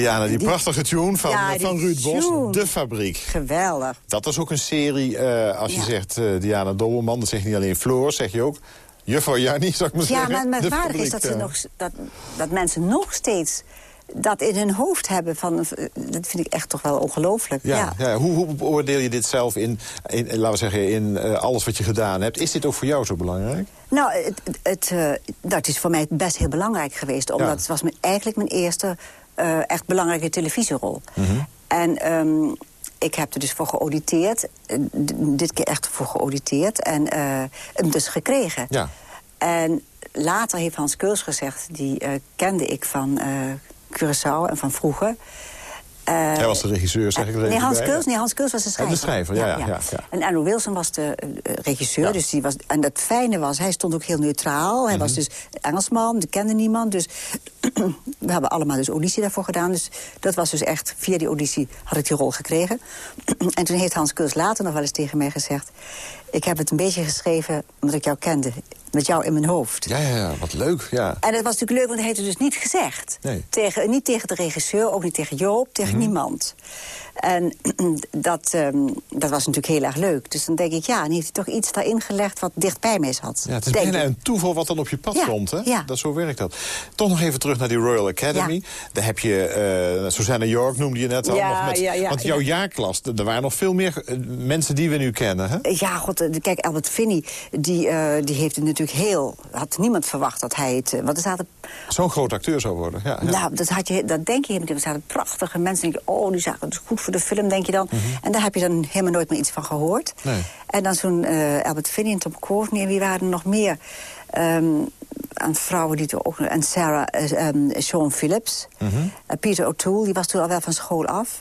Diana, die, Die- prachtige tune van, Ja, van Ruud Bos, tune. De Fabriek. Geweldig. Dat was ook een serie, eh, als je Ja. zegt eh, Diana Dobbelman... dan zeg je niet alleen Floor, zeg je ook juffrouw Jannie, zou ik maar Ja, zeggen. maar De merkwaardig is dat, ze ja. nog, dat, dat mensen nog steeds dat in hun hoofd hebben. Van, eh, dat vind ik echt toch wel ongelooflijk. Ja, ja. Hoe, hoe beoordeel je dit zelf in, in eh, laten we zeggen, in eh, alles wat je gedaan hebt? Is dit ook voor jou zo belangrijk? Nou, het, het, eh, dat is voor mij best heel belangrijk geweest. Omdat Ja. het was mijn, eigenlijk mijn eerste eh, echt belangrijke televisierol. Mhm. En ehm, ik heb er dus voor geauditeerd. eh, dit keer echt voor geauditeerd. En eh, hem dus gekregen. Ja. En later heeft Hans Keuls gezegd... die kende ik van Curaçao en van vroeger... Eh, Hij was de regisseur, zeg ik er nee, Hans bij. Keuls, nee, Hans Keuls was de schrijver. de schrijver, ja, ja, ja, ja. En Andrew Wilson was de eh, regisseur. Dus die was, en het fijne was, hij stond ook heel neutraal. Hij Mhm. was dus Engelsman, die kende niemand. Dus we hebben allemaal dus auditie daarvoor gedaan. Dus dat was dus echt, via die auditie had ik die rol gekregen. en toen heeft Hans Kuls later nog wel eens tegen mij gezegd... ik heb het een beetje geschreven omdat ik jou kende. Met jou in mijn hoofd. Ja, ja, ja, wat leuk, ja. En dat was natuurlijk leuk, want hij heeft het dus niet gezegd. Nee. Tegen, niet tegen de regisseur, ook niet tegen Joop, tegen Mhm. niemand. En dat, ehm, dat was natuurlijk heel erg leuk. Dus dan denk ik, ja, en heeft hij toch iets daarin gelegd wat dicht bij mij zat. Ja, het is bijna ik. een toeval wat dan op je pad Ja, komt, hè? ja. Dat, zo werkt dat. Toch nog even terug naar die Royal Academy. Ja. Daar heb je, eh Susanna York noemde je net al. Ja, nog met, ja, ja, want jouw ja. jaarklas, er waren nog veel meer eh, mensen die we nu kennen, hè? Ja, god, eh, kijk, Albert Finney, die, die heeft het natuurlijk heel... had niemand verwacht dat hij het... Want er zaten Zo'n groot acteur zou worden, ja. ja. Nou, dat, had je, dat denk je helemaal niet. Er zaten prachtige mensen. Denk je, oh, die zagen het is goed voor de film, denk je dan. En daar heb je dan helemaal nooit meer iets van gehoord. Mhm. Nee. En dan zo'n eh, Albert Finney en Tom Courtney. En wie waren er nog meer? Ehm, aan vrouwen die toen ook... En Sarah, eh, ehm, Sean Phillips. Mhm. Eh, Peter O'Toole, die was toen al wel van school af.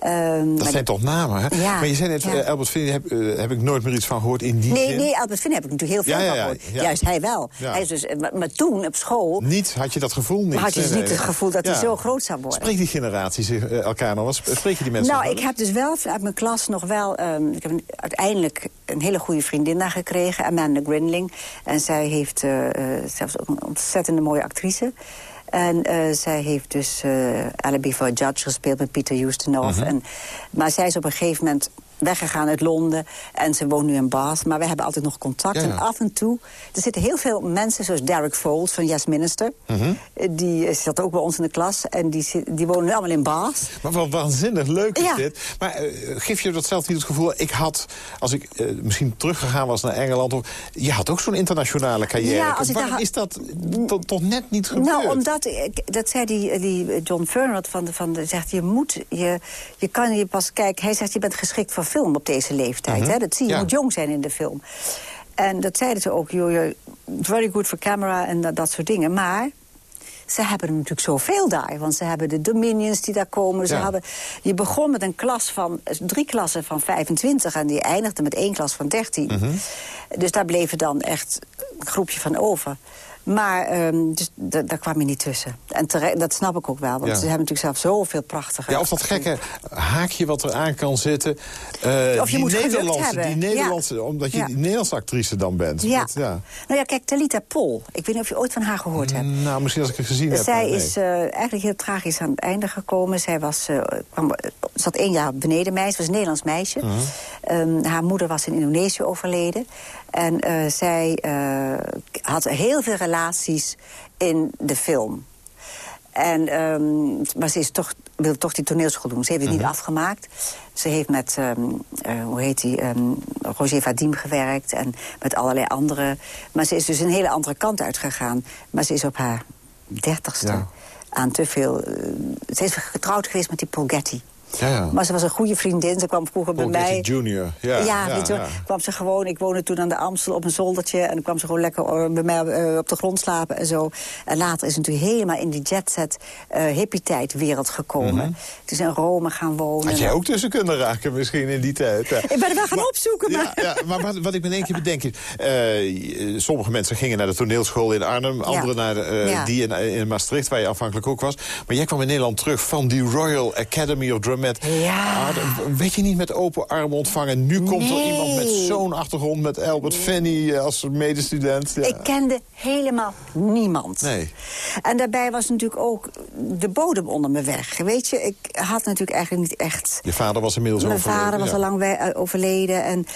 Ehm, Dat zijn toch namen, hè? Ja, maar je zei net, ja. eh, Albert Finney, heb, eh, heb ik nooit meer iets van gehoord in die Nee, zin. nee, Albert Finney heb ik natuurlijk heel veel Ja, van ja, gehoord. Juist hij wel. Hij is dus, eh, maar, maar toen, op school... Niet, had je dat gevoel niet? had je dus Nee, niet nee. het gevoel dat hij zo groot zou worden. Spreekt die generatie zich, eh, elkaar nog? Wat sp- Spreken die mensen Nou, ik heb dus wel uit mijn klas nog wel... ehm, ik heb een- uiteindelijk een hele goede vriendin daar gekregen, Amanda Grindling. En zij heeft zelfs ook een ontzettende mooie actrice. En eh, zij heeft dus eh Alibi for a Judge gespeeld met Peter Ustinov. Mhm. en, maar zij is op een gegeven moment weggegaan uit Londen. En ze woont nu in Bath. Maar we hebben altijd nog contact. Ja, ja. En af en toe... Er zitten heel veel mensen, zoals Derek Foles van Yes Minister. Mhm. Eh, Die eh, zat ook bij ons in de klas. En die, die wonen nu allemaal in Bath. Maar wat waanzinnig leuk is Ja. dit. Maar eh, geef je dat zelf niet het gevoel... Ik had, als ik misschien teruggegaan was naar Engeland... Of, je had ook zo'n internationale carrière. Ja, als ik Waarom daar- is dat to- toch net niet gebeurd? Nou, omdat, dat zei die, die John Fernand van de, van de, zegt, je moet, je, je kan je pas, kijk, hij zegt, je bent geschikt voor film op deze leeftijd. Mhm. hè? Dat zie je, je Ja. moet jong zijn in de film. En dat zeiden ze ook, joh, very good for camera en dat, dat soort dingen. Maar ze hebben er natuurlijk zoveel daar. Want ze hebben de Dominions die daar komen. Ze Ja. hadden, je begon met een klas van, drie klassen van 25... en die eindigde met één klas van 13. Mhm. Dus daar bleef er dan echt een groepje van over. Maar ehm, dus, da- daar kwam je niet tussen. En dat snap ik ook wel. Want Ja. ze hebben natuurlijk zelf zoveel prachtige... Ja, of dat gekke haakje wat er aan kan zitten. eh, Of je moet Nederlandse. Die Nederlandse, Omdat je Ja. die Nederlandse actrice dan bent. Ja. Dat- ja. Nou ja, kijk, Talita Pol. Ik weet niet of je ooit van haar gehoord hebt. Nou, misschien als ik het gezien heb. Zij nee. is eh, eigenlijk heel tragisch aan het einde gekomen. Zij was, eh, kwam, zat één jaar beneden mij. Ze was een Nederlands meisje. Mhm. Ehm, haar moeder was in Indonesië overleden. En eh, zij eh, had heel veel relaties in de film. En, ehm, maar ze is toch, wilde toch die toneelschool doen. Ze heeft het niet afgemaakt. Ze heeft met, ehm, eh, hoe heet die, ehm, Roger Vadim gewerkt. En met allerlei andere. Maar ze is dus een hele andere kant uitgegaan. Maar ze is op haar dertigste Ja. aan te veel... ze is getrouwd geweest met die Paul Getty. Ja, ja. Maar ze was een goede vriendin. Ze kwam vroeger Paul bij mij. Jr. Ja, ja, wel. ja. kwam ze gewoon. Ik woonde toen aan de Amstel op een zoldertje. En dan kwam ze gewoon lekker eh, bij mij eh, op de grond slapen en zo. En later is ze natuurlijk helemaal in die jetset uh, hippie-tijd wereld gekomen. Mhm. Het is in Rome gaan wonen. Had jij ook tussen kunnen raken misschien in die tijd? Ja. Ik ben er wel gaan opzoeken. Maar... Ja, ja, maar wat, wat ik me in één keer bedenk is... eh, sommige mensen gingen naar de toneelschool in Arnhem... anderen naar eh, Ja. die in, in Maastricht, waar je afhankelijk ook was. Maar jij kwam in Nederland terug van die Royal Academy of Dramatic Ja. Art. Weet je niet met open armen ontvangen? Nu komt er iemand met zo'n achtergrond... met Albert Finney eh, als medestudent. Ja. Ik kende helemaal niemand. Nee. En daarbij was natuurlijk ook de bodem onder me weg. Weet je, ik had natuurlijk eigenlijk niet echt... Je vader was inmiddels Mijn overleden. vader was al lang eh, overleden. En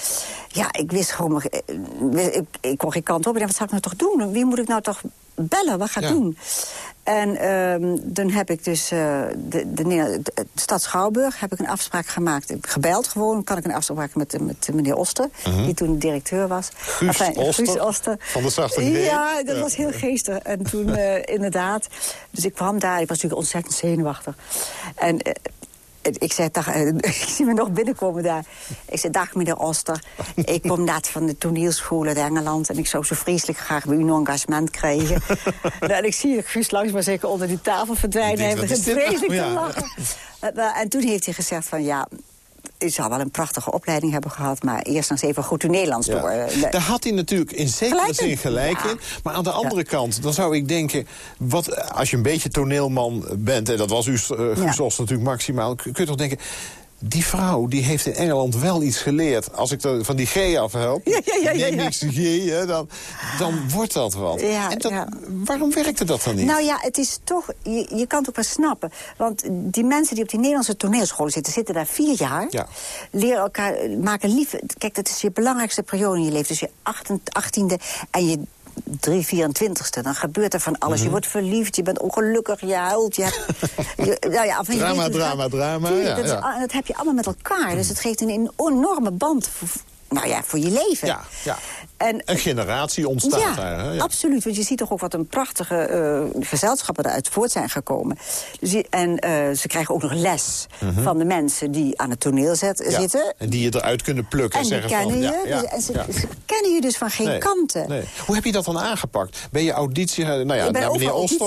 ja, ik wist gewoon... eh, Ik, ik kon geen kant op. Ik dacht, wat zal ik nou toch doen? Wie moet ik nou toch bellen? Wat ga ik Ja. doen? En ehm dan heb ik dus uh, de, de, de, de, stad Schouwburg heb ik een afspraak gemaakt. Ik heb gebeld gewoon. Kan ik een afspraak maken met, met meneer Oster, Uh -huh. die toen directeur was. Guus, enfin, Oster, Guus Oster. Van de Zachte Ja, dat ja. was heel geestig. En toen uh, inderdaad. Dus ik kwam daar. Ik was natuurlijk ontzettend zenuwachtig. En uh, ik zei, dag, ik zie me nog binnenkomen daar. Ik zei, dag meneer Oster. Ik kom net van de toneelschool uit Engeland... en ik zou zo vreselijk graag bij u een engagement krijgen. nou, en ik zie Guus langs maar zeker onder die tafel verdwijnen. Hij begint vreselijk te lachen. En toen heeft hij gezegd van, ja... je zal wel een prachtige opleiding hebben gehad... maar eerst nog eens even goed uw Nederlands door. Eh, Daar had hij natuurlijk in zekere Gelijk zin gelijk Ja. in. Maar aan de andere kant, dan zou ik denken... Wat, als je een beetje toneelman bent, en dat was u, uh, natuurlijk maximaal... kun je toch denken... Die vrouw die heeft in Engeland wel iets geleerd. Als ik er van die G afhelp, Ja, ja, ja, ja, G, hè, dan, dan wordt dat wat. Ja, en dat, ja. Waarom werkte dat dan niet? Nou ja, het is toch, je, je kan het ook wel snappen. Want die mensen die op die Nederlandse toneelscholen zitten... zitten daar vier jaar, Ja. leren elkaar, maken lief... Kijk, dat is je belangrijkste periode in je leven. Dus je 18e en je 3, 24ste, dan gebeurt er van alles. Mhm. Je wordt verliefd, je bent ongelukkig, je huilt. Je hebt, je, nou ja, Drama, drama, drama, Tuurlijk, ja, dat, ja. heb je allemaal met elkaar. Dus het geeft een enorme band voor, nou ja, voor je leven. Ja, ja. En, Een generatie ontstaat ja, daar. Hè? Ja. absoluut. Want je ziet toch ook wat een prachtige eh, gezelschappen eruit voort zijn gekomen. Dus je- en eh, ze krijgen ook nog les van de mensen die aan het toneel zet, Mhm. Ja. zitten. En die je eruit kunnen plukken En zeggen kennen van... je. ja, dus- en ze, kennen je dus van geen Nee, kanten. nee. Hoe heb je dat dan aangepakt? Ben je auditie... Nou ja, naar meneer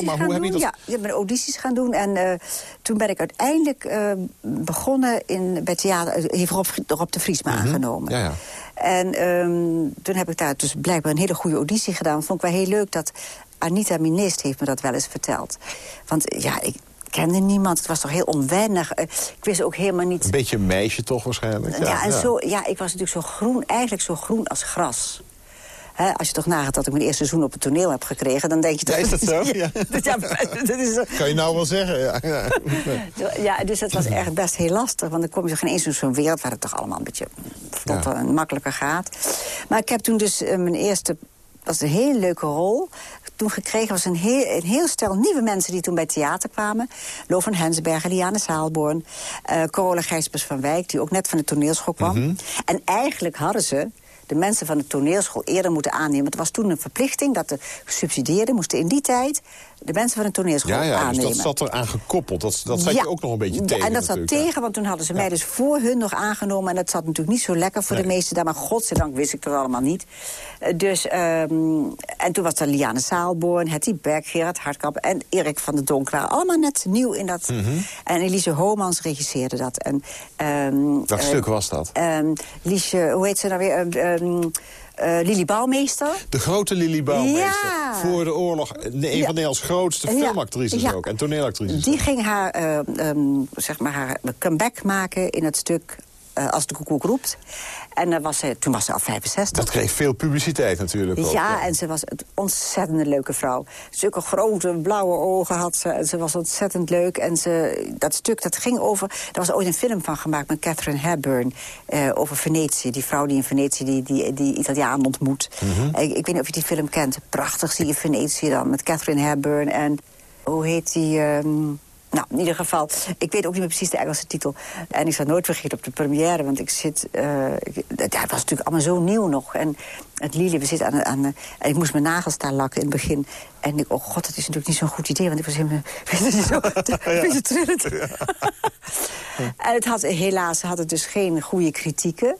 maar hoe heb je dat... Ja, ik ben audities gaan doen. En eh, toen ben ik uiteindelijk eh, begonnen in, bij theater... Heeft Rob, Rob de Vries me aangenomen. Mhm. Ja, ja. En ehm, toen heb ik daar dus blijkbaar een hele goede auditie gedaan. Vond ik wel heel leuk dat Anita Minist heeft me dat wel eens verteld. Want ja, ik kende niemand. Het was toch heel onwennig. Eh, ik wist ook helemaal niet... Een beetje een meisje toch waarschijnlijk? Ja, en Zo, ja, ik was natuurlijk zo groen, eigenlijk zo groen als gras. Hè, als je toch nagaat dat ik mijn eerste seizoen op het toneel heb gekregen... dan denk je toch... Ja, is dat zo? Ja. ja, dat is zo, Kan je nou wel zeggen, ja. ja. dus dat was echt best heel lastig. Want dan kom je toch ineens in zo'n wereld... waar het toch allemaal een beetje vlotter en makkelijker gaat. Maar ik heb toen dus eh, mijn eerste... was een hele leuke rol. Toen gekregen was een heel, een heel stel nieuwe mensen die toen bij het theater kwamen. Lo van Hensbergen, Liane Saalborn, eh Corolla Gijsbers van Wijk... die ook net van de toneelschool kwam. Mhm. En eigenlijk hadden ze de mensen van de toneelschool eerder moeten aannemen. Het was toen een verplichting dat de gesubsidieerden moesten in die tijd... de mensen van de toneelschool Ja, ja, dus aannemen. dat zat eraan gekoppeld. Dat, dat zat je ook nog een beetje Ja, tegen En dat zat ja. tegen, want toen hadden ze mij dus voor hun nog aangenomen. En dat zat natuurlijk niet zo lekker voor de meesten daar. Maar godzijdank wist ik dat allemaal niet. Eh, dus, ehm, en toen was er Liane Saalborn, Hetty Beck, Gerard Hartkamp en Erik van der Donk. waren allemaal net nieuw in dat. Mhm. En Elise Homans regisseerde dat. En, ehm, Welk eh, stuk was dat? Liesje, hoe heet ze nou weer? Ehm, ehm, eh, Lili Bouwmeester. De grote Lili Bouwmeester. Ja. Voor de oorlog. Een Ja. van Nederlands grootste filmactrices Ja. ook. En toneelactrices. Die ging haar, eh, ehm, zeg maar haar comeback maken in het stuk eh, Als de koekoek roept. En was ze, toen was ze al 65. Dat kreeg veel publiciteit natuurlijk ook. Ja, en ze was een ontzettend leuke vrouw. Zulke grote blauwe ogen had ze. En ze was ontzettend leuk. En ze, dat stuk, dat ging over... Er was ooit een film van gemaakt met Catherine Hepburn... eh, over Venetië. Die vrouw die in Venetië die, die, die Italiaan ontmoet. Mhm. ik, ik weet niet of je die film kent. Prachtig zie je Venetië dan. Met Catherine Hepburn en... Hoe heet die... ehm, nou, in ieder geval, ik weet ook niet meer precies de Engelse titel. En ik zal nooit vergeten op de première, want ik zit... eh, ik, het was natuurlijk allemaal zo nieuw nog. En het Lili, we zitten aan... aan en ik moest mijn nagels daar lakken in het begin. En ik, oh god, dat is natuurlijk niet zo'n goed idee, want ik was helemaal... Zo, een beetje trillend. en het had, helaas had het dus geen goede kritieken.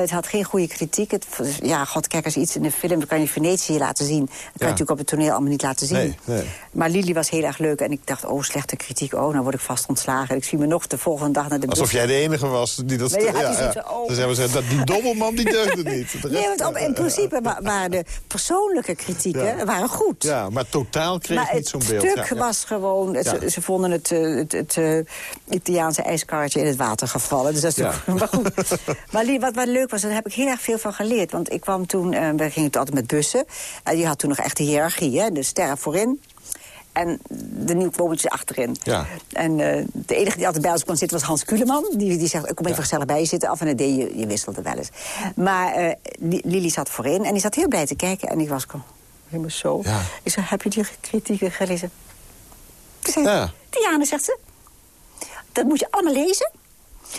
Het had geen goede kritiek. Het, ja, god, kijk, als iets in de film dan kan je Venetië laten zien. Dat kan je natuurlijk op het toneel allemaal niet laten zien. Nee, nee. Maar Lili was heel erg leuk. En ik dacht, oh, slechte kritiek. Oh, nou word ik vast ontslagen. En ik zie me nog de volgende dag naar de bus. Alsof jij de enige was die dat... Nee, ja, er ook. Dan zeggen we, dat, die dobbelman die deugde niet. De Nee, want op, in principe wa- waren de persoonlijke kritieken Ja. waren goed. Ja, maar totaal kreeg maar niet het zo'n beeld. stuk Ja, ja. was gewoon... Ze, Ja. ze vonden het, eh, het, het eh, Italiaanse ijskaartje in het water gevallen. Dus dat is Ja. toch- maar goed. Maar wat, wat leuk was, daar heb ik heel erg veel van geleerd. Want ik kwam toen... eh, we gingen altijd met bussen. En die had toen nog echt de hiërarchie. Hè? De sterren voorin. En de nieuwkomers achterin. Ja. En eh, de enige die altijd bij ons kon zitten was Hans Kuleman. Die, die zegt, ik kom even Ja. gezellig bij je zitten. Af en toe je, je wisselde wel eens. Maar eh, Li- Lili zat voorin en die zat heel blij te kijken. En ik was gewoon helemaal zo. Ja. Ik zei, heb je die kritieken gelezen? Zei, Ja. Diane, zegt ze, dat moet je allemaal lezen.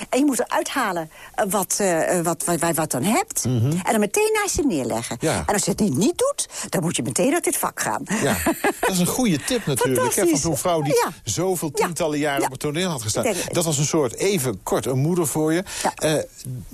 En je moet eruit halen eh, wat, eh, wat, wat, wat, je wat dan hebt. En dan meteen naast je neerleggen. Mhm. Ja. En als je het niet, niet doet, dan moet je meteen uit dit vak gaan. Ja, dat is een goede tip natuurlijk. hè, Van zo'n vrouw die Ja. zoveel tientallen jaren Ja. op het toneel had gestaan. Ik denk- Dat was een soort, even kort, een moeder voor je.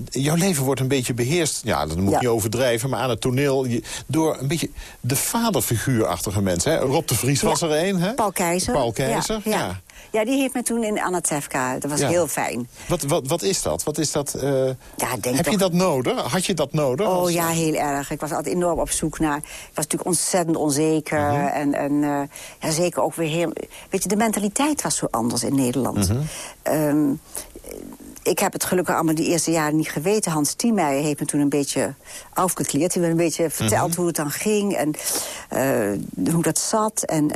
Jouw leven wordt een beetje beheerst, ja, dat moet ik Ja. niet overdrijven... maar aan het toneel je- door een beetje de vaderfiguurachtige mensen. Hè? Rob de Vries was er een, hè? Paul Keizer. Paul Keizer, ja. Ja, die heeft me toen in Anatevka. Dat was Ja. heel fijn. Wat, wat, wat is dat? Wat is dat eh, Ja, denk heb je dat nodig? Had je dat nodig? Oh Als- ja, heel erg. Ik was altijd enorm op zoek naar... Ik was natuurlijk ontzettend onzeker. Mhm. En, en eh, ja, zeker ook weer heel... Weet je, de mentaliteit was zo anders in Nederland. Mhm. Ehm, ik heb het gelukkig allemaal die eerste jaren niet geweten. Hans Tiemeijer heeft me toen een beetje afgekleerd. Hij heeft me een beetje verteld Mhm. hoe het dan ging en eh, hoe dat zat. En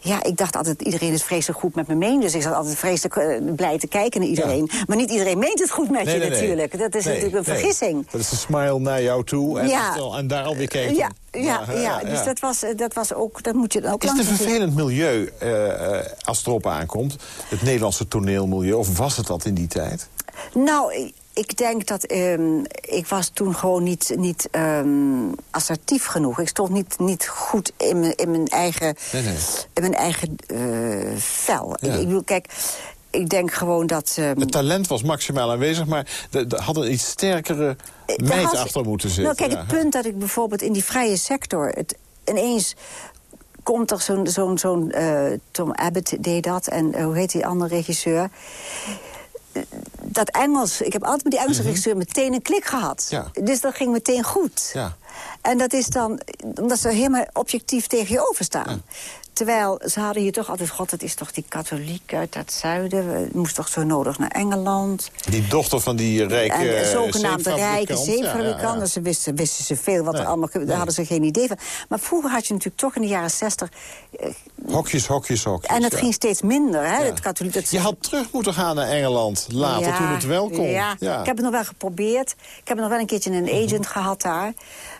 ja, ik dacht altijd, iedereen is vreselijk goed met me meent. Dus ik zat altijd vreselijk eh, blij te kijken naar iedereen. Maar niet iedereen meent het goed met Nee, je nee, nee. natuurlijk. Dat is natuurlijk een vergissing. Dat is een smile naar jou toe en, Ja. en daar alweer kijken. Ja, ja, eh, ja, dus dat was, eh, dat was ook, dat moet je dan ook Is het een langzaam zien. vervelend milieu eh, eh, als het erop aankomt? Het Nederlandse toneelmilieu, of was het dat in die tijd? Nou, ik- denk dat ehm, ik was toen gewoon niet, niet ehm, assertief genoeg. Ik stond niet, niet goed in mijn, in mijn eigen, Nee, nee. In mijn eigen eh, vel. Ja. Ik, ik bedoel, kijk, ik denk gewoon dat... ehm, Het talent was maximaal aanwezig, maar er had een iets sterkere Er meid had- achter moeten zitten. Nou, kijk, Ja. het punt dat ik bijvoorbeeld in die vrije sector... Het, ineens komt er zo'n... zo'n zo'n eh, Tom Abbott deed dat en eh, hoe heet die andere regisseur... Dat Engels, ik heb altijd met die Engelse regisseur meteen een klik gehad. Mhm. Ja. Dus dat ging meteen goed. Ja. En dat is dan, omdat ze helemaal objectief tegen je overstaan. Terwijl ze hadden hier toch altijd... God, dat is toch die katholiek uit het zuiden. We moesten toch zo nodig naar Engeland. Die dochter van die rijke En eh, zogenaamde rijke zeepfabrikant. zeepfabrikant. Ja, ja, ja. Dus Ze wisten, wisten ze veel, wat Nee, er allemaal, daar nee. hadden ze geen idee van. Maar vroeger had je natuurlijk toch in de jaren zestig... Hokjes, hokjes, hokjes. en het ging steeds minder, hè, het katholiek. Dat Je had terug moeten gaan naar Engeland later, toen het wel kon. Ja. ik heb het nog wel geprobeerd. Ik heb nog wel een keertje een Mhm. agent gehad daar.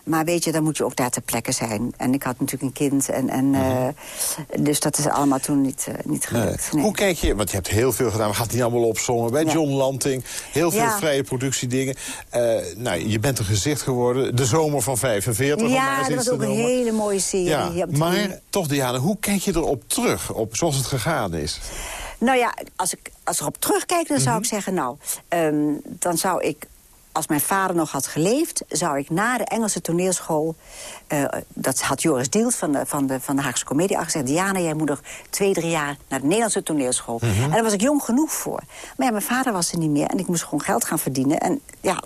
Maar weet je, dan moet je ook daar ter plekke zijn. En ik had natuurlijk een kind. En, en, eh, dus dat is allemaal toen niet, eh, niet Mhm. Gelukt. Nee. Hoe kijk je, want je hebt heel veel gedaan, we gaan het niet allemaal opzongen. Bij Ja. John Lanting, heel veel Ja. vrije productiedingen. Eh, nou, je bent een gezicht geworden. De zomer van 45. om maar Ja, dat was ook een hele mooie serie. Ja, maar toch Diana, hoe kijk je erop terug, op zoals het gegaan is? Nou ja, als ik, als erop terugkijk, dan zou Mhm. ik zeggen... nou, ehm, dan zou ik, als mijn vader nog had geleefd... zou ik na de Engelse toneelschool... eh, dat had Joris Dielt van de, van de, van de Haagse Comedie gezegd... Diana, jij moet nog twee, drie jaar naar de Nederlandse toneelschool. Mhm. En daar was ik jong genoeg voor. Maar ja, mijn vader was er niet meer en ik moest gewoon geld gaan verdienen. En ja...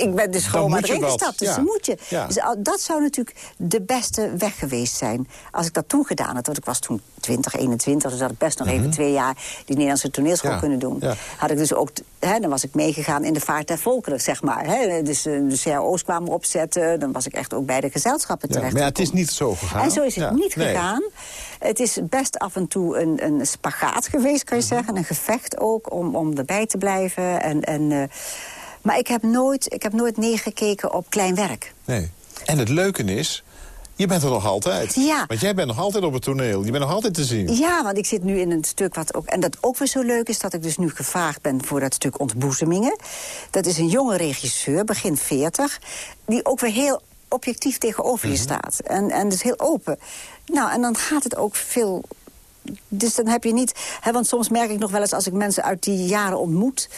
Ik ben dus gewoon maar erin gestapt, dus ja. dan moet je. Ja. Dus dat zou natuurlijk de beste weg geweest zijn. Als ik dat toen gedaan had, want ik was toen 20, 21... dus had ik best nog even twee jaar die Nederlandse toneelschool Mhm. Ja, kunnen doen. Had ik dus ook, hè, dan was ik meegegaan in de vaart der volkeren, zeg maar. Hè. Dus eh, de CAO's kwamen opzetten, dan was ik echt ook bij de gezelschappen terecht. maar ja, het is niet zo gegaan. En zo is het niet nee. gegaan. Het is best af en toe een, een spagaat geweest, kan je Mhm. zeggen. Een gevecht ook om, om erbij te blijven. En, en, eh, maar ik heb, nooit, ik heb nooit neergekeken op klein werk. Nee. En het leuke is, je bent er nog altijd. Ja. Want jij bent nog altijd op het toneel. Je bent nog altijd te zien. Ja, want ik zit nu in een stuk wat ook... En dat ook weer zo leuk is, dat ik dus nu gevraagd ben voor dat stuk Ontboezemingen. Dat is een jonge regisseur, begin 40, die ook weer heel objectief tegenover je staat. En, en dus heel open. Nou, en dan gaat het ook veel... Dus dan heb je niet... Hè, want soms merk ik nog wel eens als ik mensen uit die jaren ontmoet...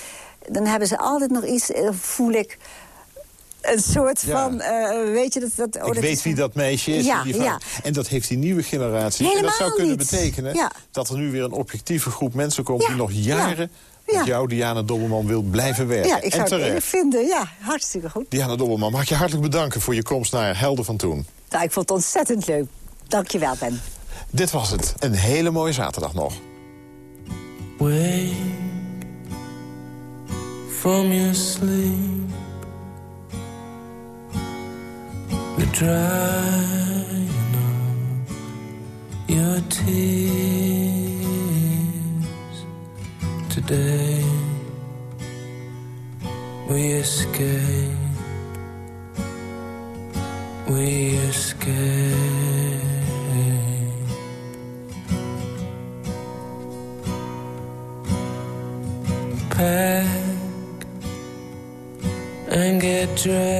dan hebben ze altijd nog iets, eh, voel ik... Een soort Ja. van, eh, weet je, dat... dat oh, ik dat weet is- wie dat meisje is. Ja, ja. En dat heeft die nieuwe generatie. en dat zou kunnen niet. betekenen dat er nu weer een objectieve groep mensen komt... Die nog jaren ja. met jou, Diana Dobbelman, wil blijven werken. Ja, ik zou en het vinden. Ja, hartstikke goed. Diana Dobbelman, mag ik je hartelijk bedanken voor je komst naar Helden van Toen. Nou, ik vond het ontzettend leuk. Dank je wel, Ben. Dit was het. Een hele mooie zaterdag nog. Wake from your sleep. The drying of your tears today. We escape. We escape. And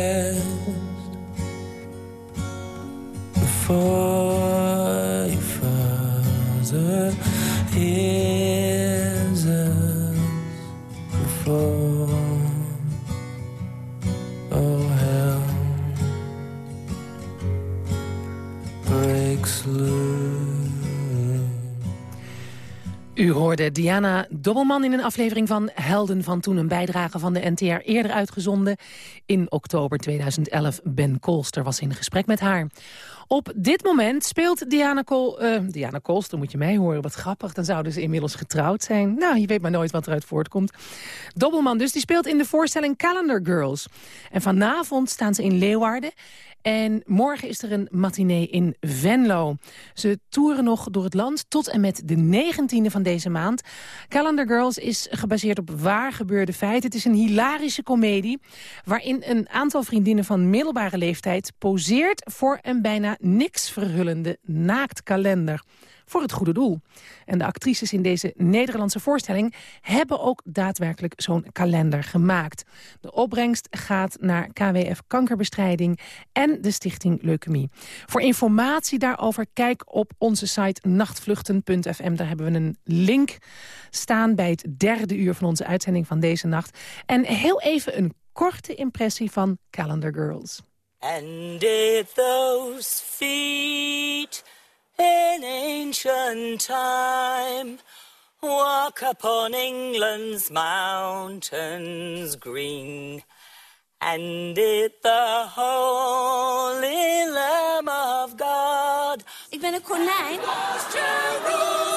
Diana Dobbelman in een aflevering van Helden van Toen... een bijdrage van de NTR eerder uitgezonden. In oktober 2011 Ben Kolster was in gesprek met haar. Op dit moment speelt Diana, Kol, uh, Diana Kolster, moet je mij horen, wat grappig. Dan zouden ze inmiddels getrouwd zijn. Nou, je weet maar nooit wat eruit voortkomt. Dobbelman dus, die speelt in de voorstelling Calendar Girls. En vanavond staan ze in Leeuwarden. En morgen is er een matinee in Venlo. Ze toeren nog door het land tot en met de 19e van deze maand. Calendar Girls is gebaseerd op waar gebeurde feiten. Het is een hilarische komedie waarin een aantal vriendinnen van middelbare leeftijd poseert voor een bijna niks verhullende naaktkalender voor het goede doel. En de actrices in deze Nederlandse voorstelling hebben ook daadwerkelijk zo'n kalender gemaakt. De opbrengst gaat naar KWF Kankerbestrijding en de stichting Leukemie. Voor informatie daarover kijk op onze site nachtvluchten.fm. Daar hebben we een link staan bij het derde uur van onze uitzending van deze nacht. En heel even een korte impressie van Calendar Girls. And if those feet in ancient time walk upon England's mountains green. And it the holy Lamb of God. Ik ben een konijn. Jerusalem,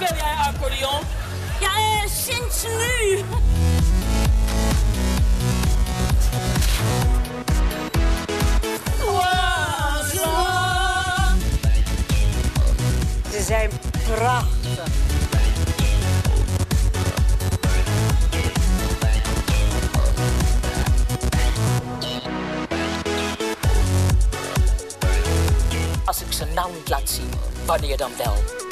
speel jij accordeon? Ja, eh, sinds nu. Ze zijn prachtig. Als ik ze nou niet laat zien, wanneer dan wel?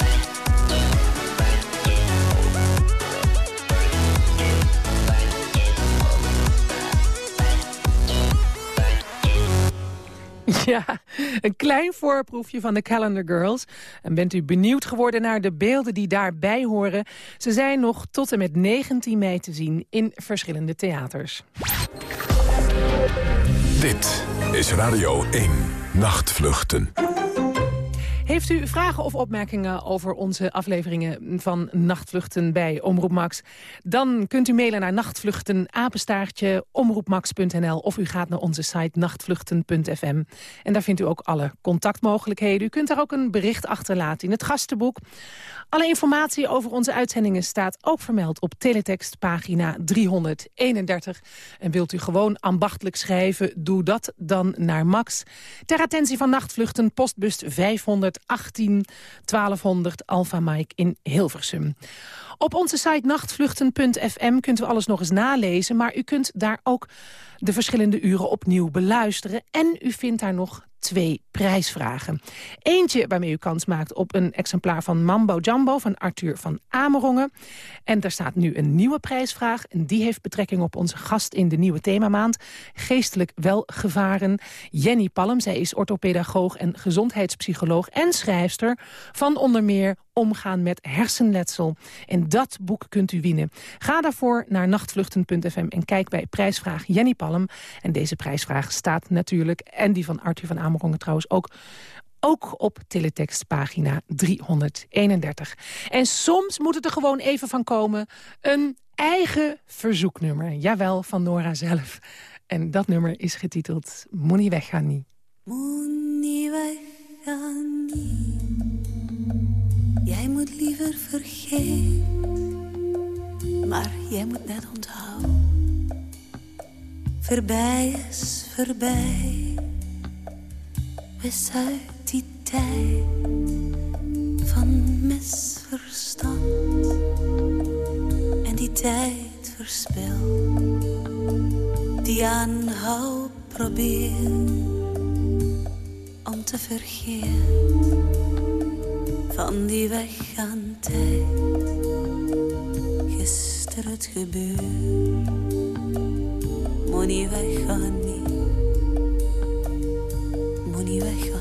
Ja, een klein voorproefje van de Calendar Girls. En bent u benieuwd geworden naar de beelden die daarbij horen? Ze zijn nog tot en met 19 mei te zien in verschillende theaters. Dit is Radio 1 Nachtvluchten. Heeft u vragen of opmerkingen over onze afleveringen van Nachtvluchten bij Omroep Max? Dan kunt u mailen naar nachtvluchten, omroepmax.nl of u gaat naar onze site nachtvluchten.fm. En daar vindt u ook alle contactmogelijkheden. U kunt daar ook een bericht achterlaten in het gastenboek. Alle informatie over onze uitzendingen staat ook vermeld op teletext pagina 331. En wilt u gewoon ambachtelijk schrijven, doe dat dan naar Max. Ter attentie van nachtvluchten, postbus 518 1200 Alpha Mike in Hilversum. Op onze site nachtvluchten.fm kunt u alles nog eens nalezen... maar u kunt daar ook de verschillende uren opnieuw beluisteren. En u vindt daar nog twee prijsvragen. Eentje waarmee u kans maakt op een exemplaar van Mambo Jumbo van Arthur van Amerongen. En daar staat nu een nieuwe prijsvraag. En die heeft betrekking op onze gast in de nieuwe themamaand. Geestelijk welgevaren. Jenny Palm, zij is orthopedagoog en gezondheidspsycholoog en schrijfster van onder meer omgaan met hersenletsel. En dat boek kunt u winnen. Ga daarvoor naar nachtvluchten.fm en kijk bij prijsvraag Jenny Palm. En deze prijsvraag staat natuurlijk, en die van Arthur van Amerongen trouwens ook ook op teletext pagina 331. En soms moet het er gewoon even van komen. Een eigen verzoeknummer. Jawel, van Nora zelf. En dat nummer is getiteld. Moet weggaan niet. Jij moet liever vergeten. Maar jij moet net onthouden. Voorbij is voorbij. Wis uit die tijd van misverstand. En die tijd verspil. Die aanhoud probeer om te vergeten van die weg aan tijd. Gisteren het gebeurt, moet niet weggaan niet. Moet niet weggaan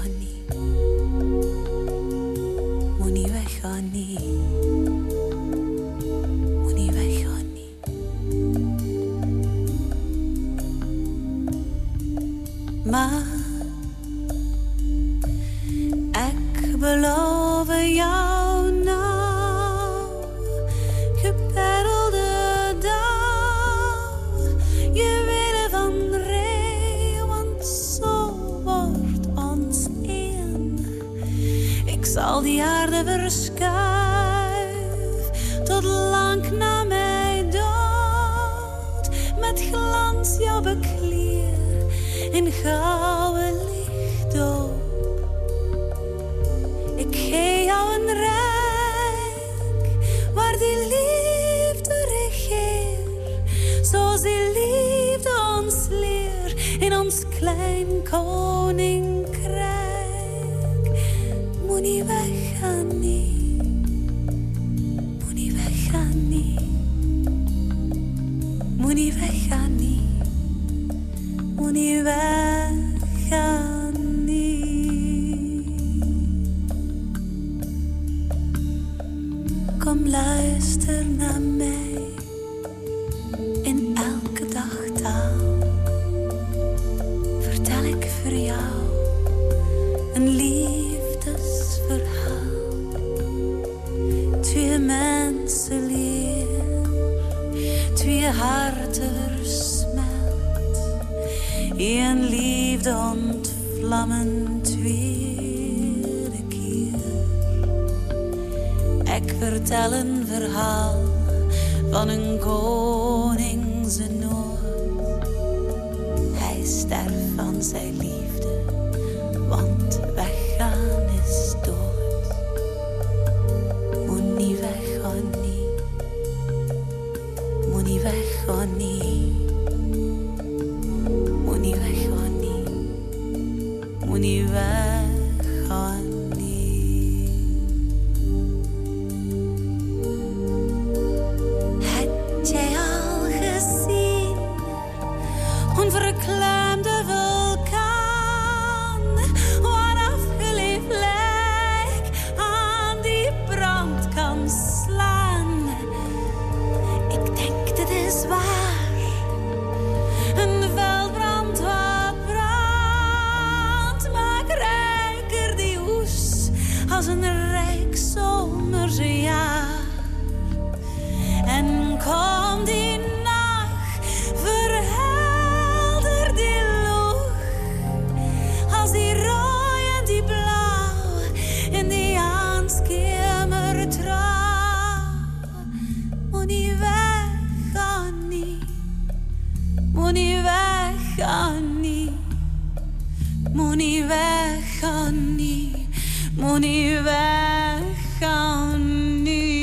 Moet niet weggaan, niet.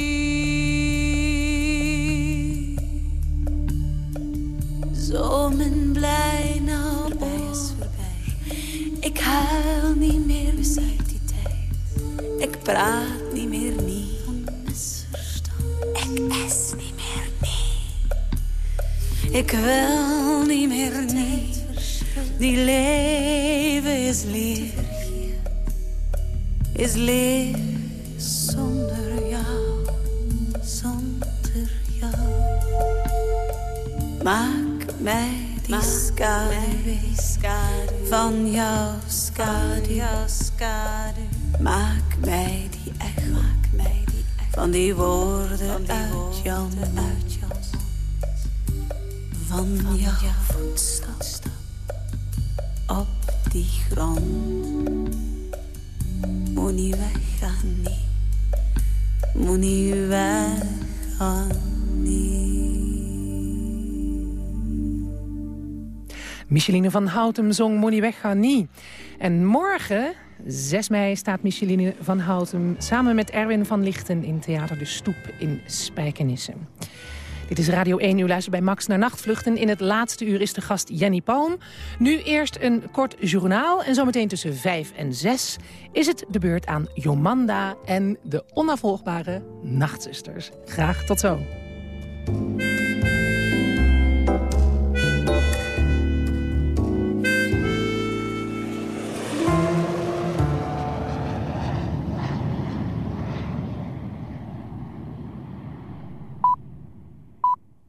Zo mijn blij nou is voorbij. Ik huil niet meer besluit die tijd. Ik praat niet meer niet. Ik is niet meer niet. Ik wil niet meer niet. Die leven is leer. Is leer zonder jou. Zonder jou. Maak mij die schaduw van jouw schaduw. Maak mij die echo van die woorden uit jouw mond. Van jouw voetstap op die grond. Moet niet weggaan, niet. Moet niet weggaan, Micheline van Houten zong Money Weggaan niet. En morgen, 6 mei, staat Micheline van Houten... samen met Erwin van Lichten in Theater De Stoep in Spijkenisse. Dit is Radio 1, u luistert bij Max naar Nachtvluchten. In het laatste uur is de gast Jenny Palm. Nu eerst een kort journaal en zometeen tussen 5 en 6... is het de beurt aan Jomanda en de onafvolgbare Nachtzusters. Graag tot zo.